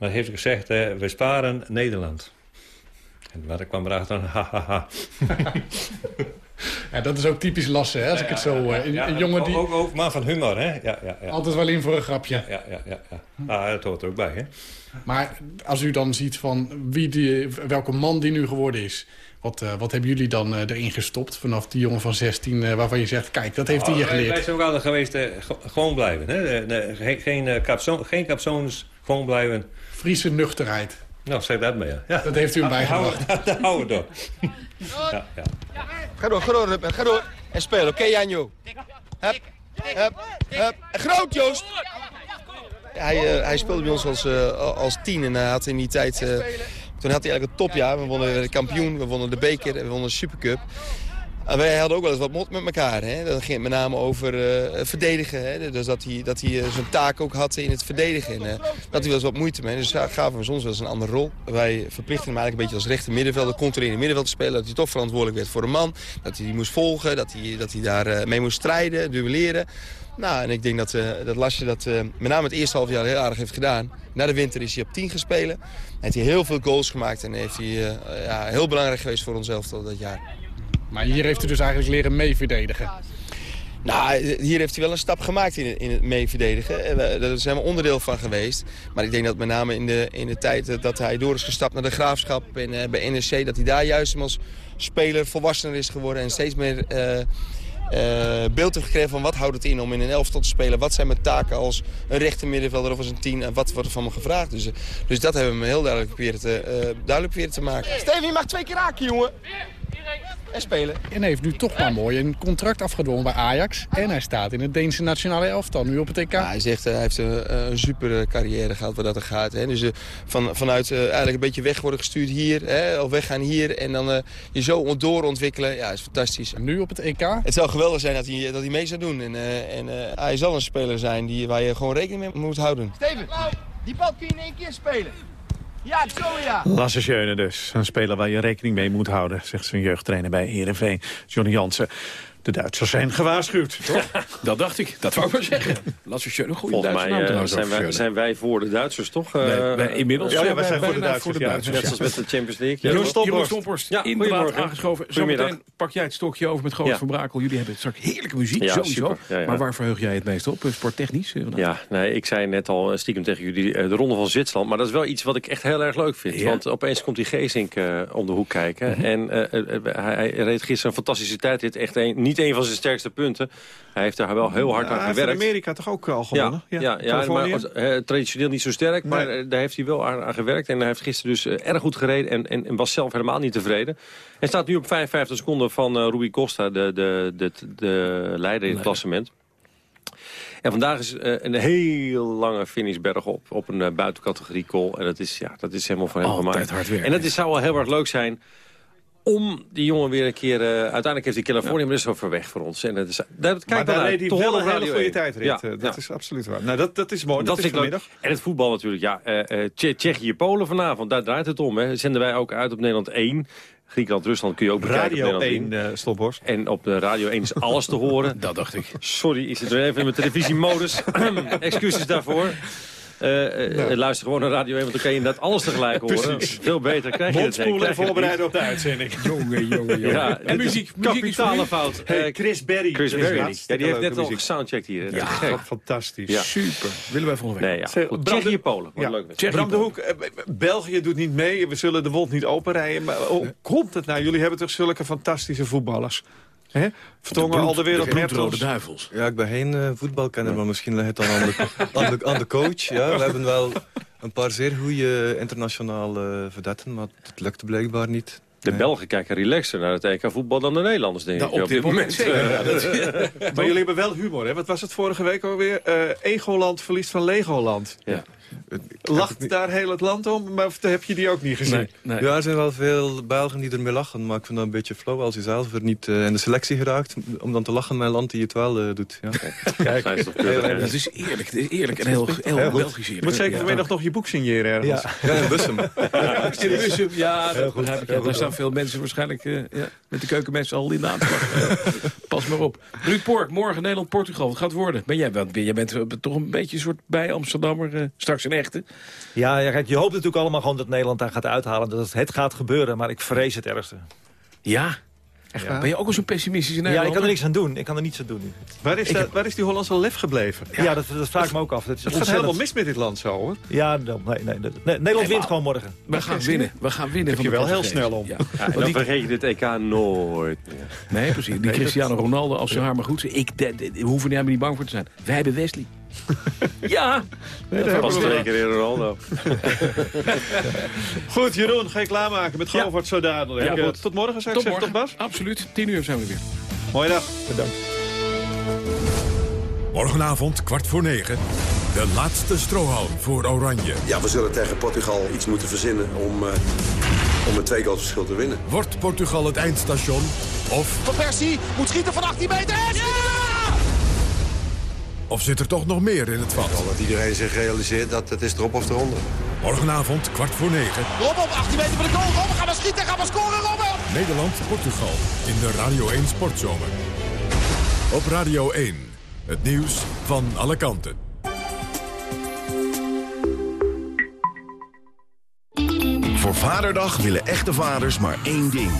Maar heeft gezegd, we sparen Nederland. En maar ik kwam erachter, hahaha. Ja, dat is ook typisch Lasse, hè? Als ik het zo... eh, een, Ja, een jongen die Ook, ook maar van humor, hè? Ja, ja, ja. altijd wel in voor een grapje. Ja, ja, ja. Ah, dat hoort er ook bij, hè? Maar als u dan ziet van wie die, welke man die nu geworden is... Wat, eh, wat hebben jullie dan eh, erin gestopt vanaf die jongen van 16... eh, waarvan je zegt, kijk, dat heeft hij Oh, wij- geleerd. Wij zijn ook altijd geweest, ge- gewoon blijven. Hè? Geen, geen, eh, capso- geen capsones, gewoon blijven. Friese nuchterheid. Nou, zeg dat maar, ja. ja. Dat heeft u hem bijgebracht. houden- Daar houden we door. Ja, ja. Ga door, ga door, Ruben, ga door. En spelen, oké Janjo? Hup, hup, hup. Groot, Joost! Hij, eh, hij speelde bij ons als, eh, als tien en hij had in die tijd... eh, toen had hij eigenlijk een topjaar. We wonnen de kampioen, we wonnen de beker en we wonnen de supercup. Wij hadden ook wel eens wat mot met elkaar. Hè? Dat ging met name over eh, verdedigen. Hè? Dus dat hij, dat hij eh, zijn taak ook had in het verdedigen. En, eh, dat hij wel eens wat moeite mee. Dus gaven we soms wel eens een andere rol. Wij verplichten hem eigenlijk een beetje als rechter middenvelder, controlerende middenveld te spelen. Dat hij toch verantwoordelijk werd voor een man. Dat hij die moest volgen, dat hij, dat hij daar mee moest strijden, duelleren. Nou, en ik denk dat, dat Lasje dat met name het eerste half jaar heel aardig heeft gedaan. Na de winter is hij op 10 gespeeld. Heeft hij heel veel goals gemaakt en heeft hij ja, heel belangrijk geweest voor ons elftal dat jaar. Maar hier heeft u dus eigenlijk leren mee verdedigen. Nou, hier heeft hij wel een stap gemaakt in, in het mee verdedigen. En we- Daar zijn we onderdeel van geweest. Maar ik denk dat met name in de, in de tijd dat hij door is gestapt naar de Graafschap... en eh, bij NEC, dat hij daar juist als speler volwassener is geworden... en steeds meer eh, eh, beeld heeft gekregen van wat houdt het in om in een elftal te spelen. Wat zijn mijn taken als een rechter middenvelder of als een tien en wat wordt er van me gevraagd. Dus, dus dat hebben we hem heel duidelijk proberen te, eh, duidelijk proberen te maken. Steven, je mag twee keer raken, jongen. En spelen. En hij heeft nu toch maar mooi een contract afgedwongen bij Ajax. En hij staat in het Deense nationale elftal, nu op het EK. Ja, hij zegt uh, hij heeft een, een super eh, carrière gehad waar dat er gaat. Hè. Dus uh, van, vanuit uh, eigenlijk een beetje weg worden gestuurd hier, hè, of weggaan hier. En dan uh, je zo doorontwikkelen. Ja, is fantastisch. En nu op het EK? Het zou geweldig zijn dat hij, dat hij mee zou doen. En, uh, en hij zal een speler zijn die, waar je gewoon rekening mee moet houden. Steven, die bal kun je in één keer spelen. Ja, zo ja. Lasse dus. Een speler waar je rekening mee moet houden, zegt zijn jeugdtrainer bij Heerenveen, Johnny Jansen. De Duitsers zijn gewaarschuwd, toch? dat dacht ik. Dat wou ik maar zeggen. Lasse Schöne, een goede Volgens Duitse mij naam uh, zijn, wij, zijn wij voor de Duitsers, toch? Uh, wij, wij, inmiddels ja, ja, wij zijn voor de Duitsers. Voor de Duitsers ja. Net zoals met de Champions League. Ja, Jeroen Stomporst. Stomporst. Ja, inderdaad aangeschoven. Zometeen pak jij het stokje over met Groot ja. van Brakel. Jullie hebben straks heerlijke muziek, ja, sowieso. Super. Maar waar verheug jij het meest op? Sporttechnisch? Ja, nee, ik zei net al stiekem tegen jullie de Ronde van Zwitserland. Maar dat is wel iets wat ik echt heel erg leuk vind. Want opeens komt die Geesink uh, om de hoek kijken. Mhm. En hij reed gisteren een fantastische tijdrit. Echt een, niet een van zijn sterkste punten. Hij heeft daar wel heel hard aan gewerkt. in Amerika toch ook al gewonnen? Ja, ja, ja, ja maar uh, traditioneel niet zo sterk. Maar nee. daar heeft hij wel aan, aan, gewerkt. En hij heeft gisteren dus uh, erg goed gereden. En, en, en, was zelf helemaal niet tevreden. Hij staat nu op 55 seconden van uh, Rui Costa, de, de, de, de leider in het klassement. En vandaag is uh, een heel lange finish bergop op een uh, buitencategorie call. En dat is, ja, dat is helemaal van hem Altijd gemaakt. hard werken. En dat is, zou wel heel erg leuk zijn om die jongen weer een keer... Uh, uiteindelijk heeft hij Californië, ja. maar dat is wel ver weg voor ons. En dat is, daar, kijk maar daar reed hij wel een hele goede tijdrit. Ja, dat ja. is absoluut waar. Nou, dat, dat is mooi. Dat, dat is vanmiddag. En het voetbal natuurlijk. Ja, uh, Tsjechië-Polen vanavond, daar draait het om. Hè. Zenden wij ook uit op Nederland 1. Griekenland, Rusland kun je ook bekijken Radio op 1, uh, Stopborst. En op de Radio 1 is alles te horen. dat dacht ik. Sorry, ik zit er even in mijn televisiemodus. Excuses daarvoor. Uh, uh, luister gewoon naar Radio 1, want dan kan je inderdaad alles tegelijk horen. Veel beter krijg je het. Mondspoelen en voorbereiden op de uitzending. jongen, jongen, jongen. Ja, en muziek, muziek is kapitale fout. Hey, Chris Berry. Chris Berry. Ja, die heeft net al gesoundcheckt hier. Ja, ja fantastisch. Ja. Super. Willen wij volgende week. Nee, ja. Tsjechië, Polen. Wat ja. leuk. Tsjechië, Bram de Hoek, België doet niet mee. We zullen de wond niet openrijden. Maar hoe komt het nou? Jullie hebben toch zulke fantastische voetballers? Hè? Vertongen al de wereld bloedrode duivels. Ja, ik ben geen uh, voetbalkenner, maar misschien ligt het dan aan de, aan, de, aan de coach. Ja, we hebben wel een paar zeer goede internationale vedetten, maar het lukte blijkbaar niet. De nee. Belgen kijken relaxer naar het EK voetbal dan de Nederlanders, denk nou, ik. Op dit moment zeker. Ja, dat, maar jullie hebben wel humor, hè? Wat was het vorige week alweer? Uh, Egoland verliest van Legoland. Ja. Lacht daar heel het land om, maar heb je die ook niet gezien? Nee, nee. Ja, er zijn wel veel Belgen die ermee lachen, maar ik vind dat een beetje flauw als je zelf er niet uh, in de selectie geraakt, om dan te lachen met een land die het wel uh, doet. Ja. Kijk, dat is eerlijk, dat is eerlijk en heel, heel, heel Belgisch Je moet zeker vanmiddag nog je boek signeren ergens. Ja, ja in Bussum. in Bussum, ja, dat begrijp ik. Ja, daar staan veel mensen waarschijnlijk uh, ja, met de keukenmensen al in de aanslag. Pas maar op. Ruud Pork, morgen Nederland-Portugal. Wat gaat het worden? Ben jij, jij bent toch een beetje een soort bij Amsterdammer, straks een echte? Ja, ja kijk, je hoopt natuurlijk allemaal gewoon dat Nederland daar gaat uithalen. Dat het, gaat gebeuren, maar ik vrees het ergste. Ja? Echt ja. Ben je ook al zo'n pessimistische Nederlander? Ja, ik kan er niks aan doen. Ik kan er niets aan doen. Waar is, dat, waar is die Hollandse lef gebleven? Ja, ja dat, dat, vraag ik me ook af. Dat is het gaat helemaal mis met dit land zo, hoor. Ja, nee, nee, nee, nee Nederland wint gewoon morgen. We gaan winnen. We gaan winnen. Heb je wel heel snel om. Ja. Dan die... vergeet je dit EK nooit meer. Nee, precies. Die Cristiano Ronaldo, als ze haar maar goed zijn. Ik, de, de, we hoeven er niet bang voor te zijn. Wij hebben Wesley. Ja! Nee, dat was twee keer in Ronaldo. goed, Jeroen, ga je klaarmaken met Govert zo dadelijk. Ja, tot morgen, zou ik zeggen, toch Bas? Absoluut. Tien uur zijn we weer. Mooie dag. Bedankt. Morgenavond, kwart voor negen. De laatste strohalm voor Oranje. Ja, we zullen tegen Portugal iets moeten verzinnen om, uh, om een twee goals verschil te winnen. Wordt Portugal het eindstation? Of... Van Persie moet schieten van 18 meter. Ja! Of zit er toch nog meer in het vat? Ja, dat iedereen zich realiseert dat het is erop of eronder. Morgenavond, kwart voor negen. Robben op 18 meter van de goal. Robben, gaan we schieten, gaan we scoren, Robben! Nederland-Portugal in de Radio 1 Sportzomer. Op Radio 1, het nieuws van alle kanten. Voor Vaderdag willen echte vaders maar één ding.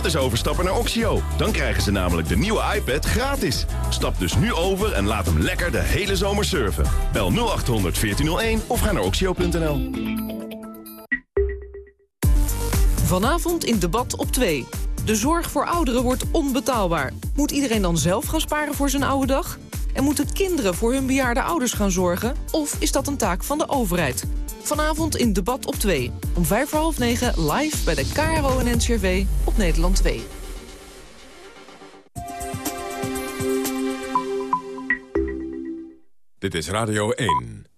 Dat is overstappen naar Oxio. Dan krijgen ze namelijk de nieuwe iPad gratis. Stap dus nu over en laat hem lekker de hele zomer surfen. Bel 0800 1401 of ga naar oxio.nl. Vanavond in debat op 2. De zorg voor ouderen wordt onbetaalbaar. Moet iedereen dan zelf gaan sparen voor zijn oude dag? En moeten kinderen voor hun bejaarde ouders gaan zorgen? Of is dat een taak van de overheid? Vanavond in debat op 2. Om vijf voor half negen live bij de KRO en NCRV op Nederland 2. Dit is Radio 1.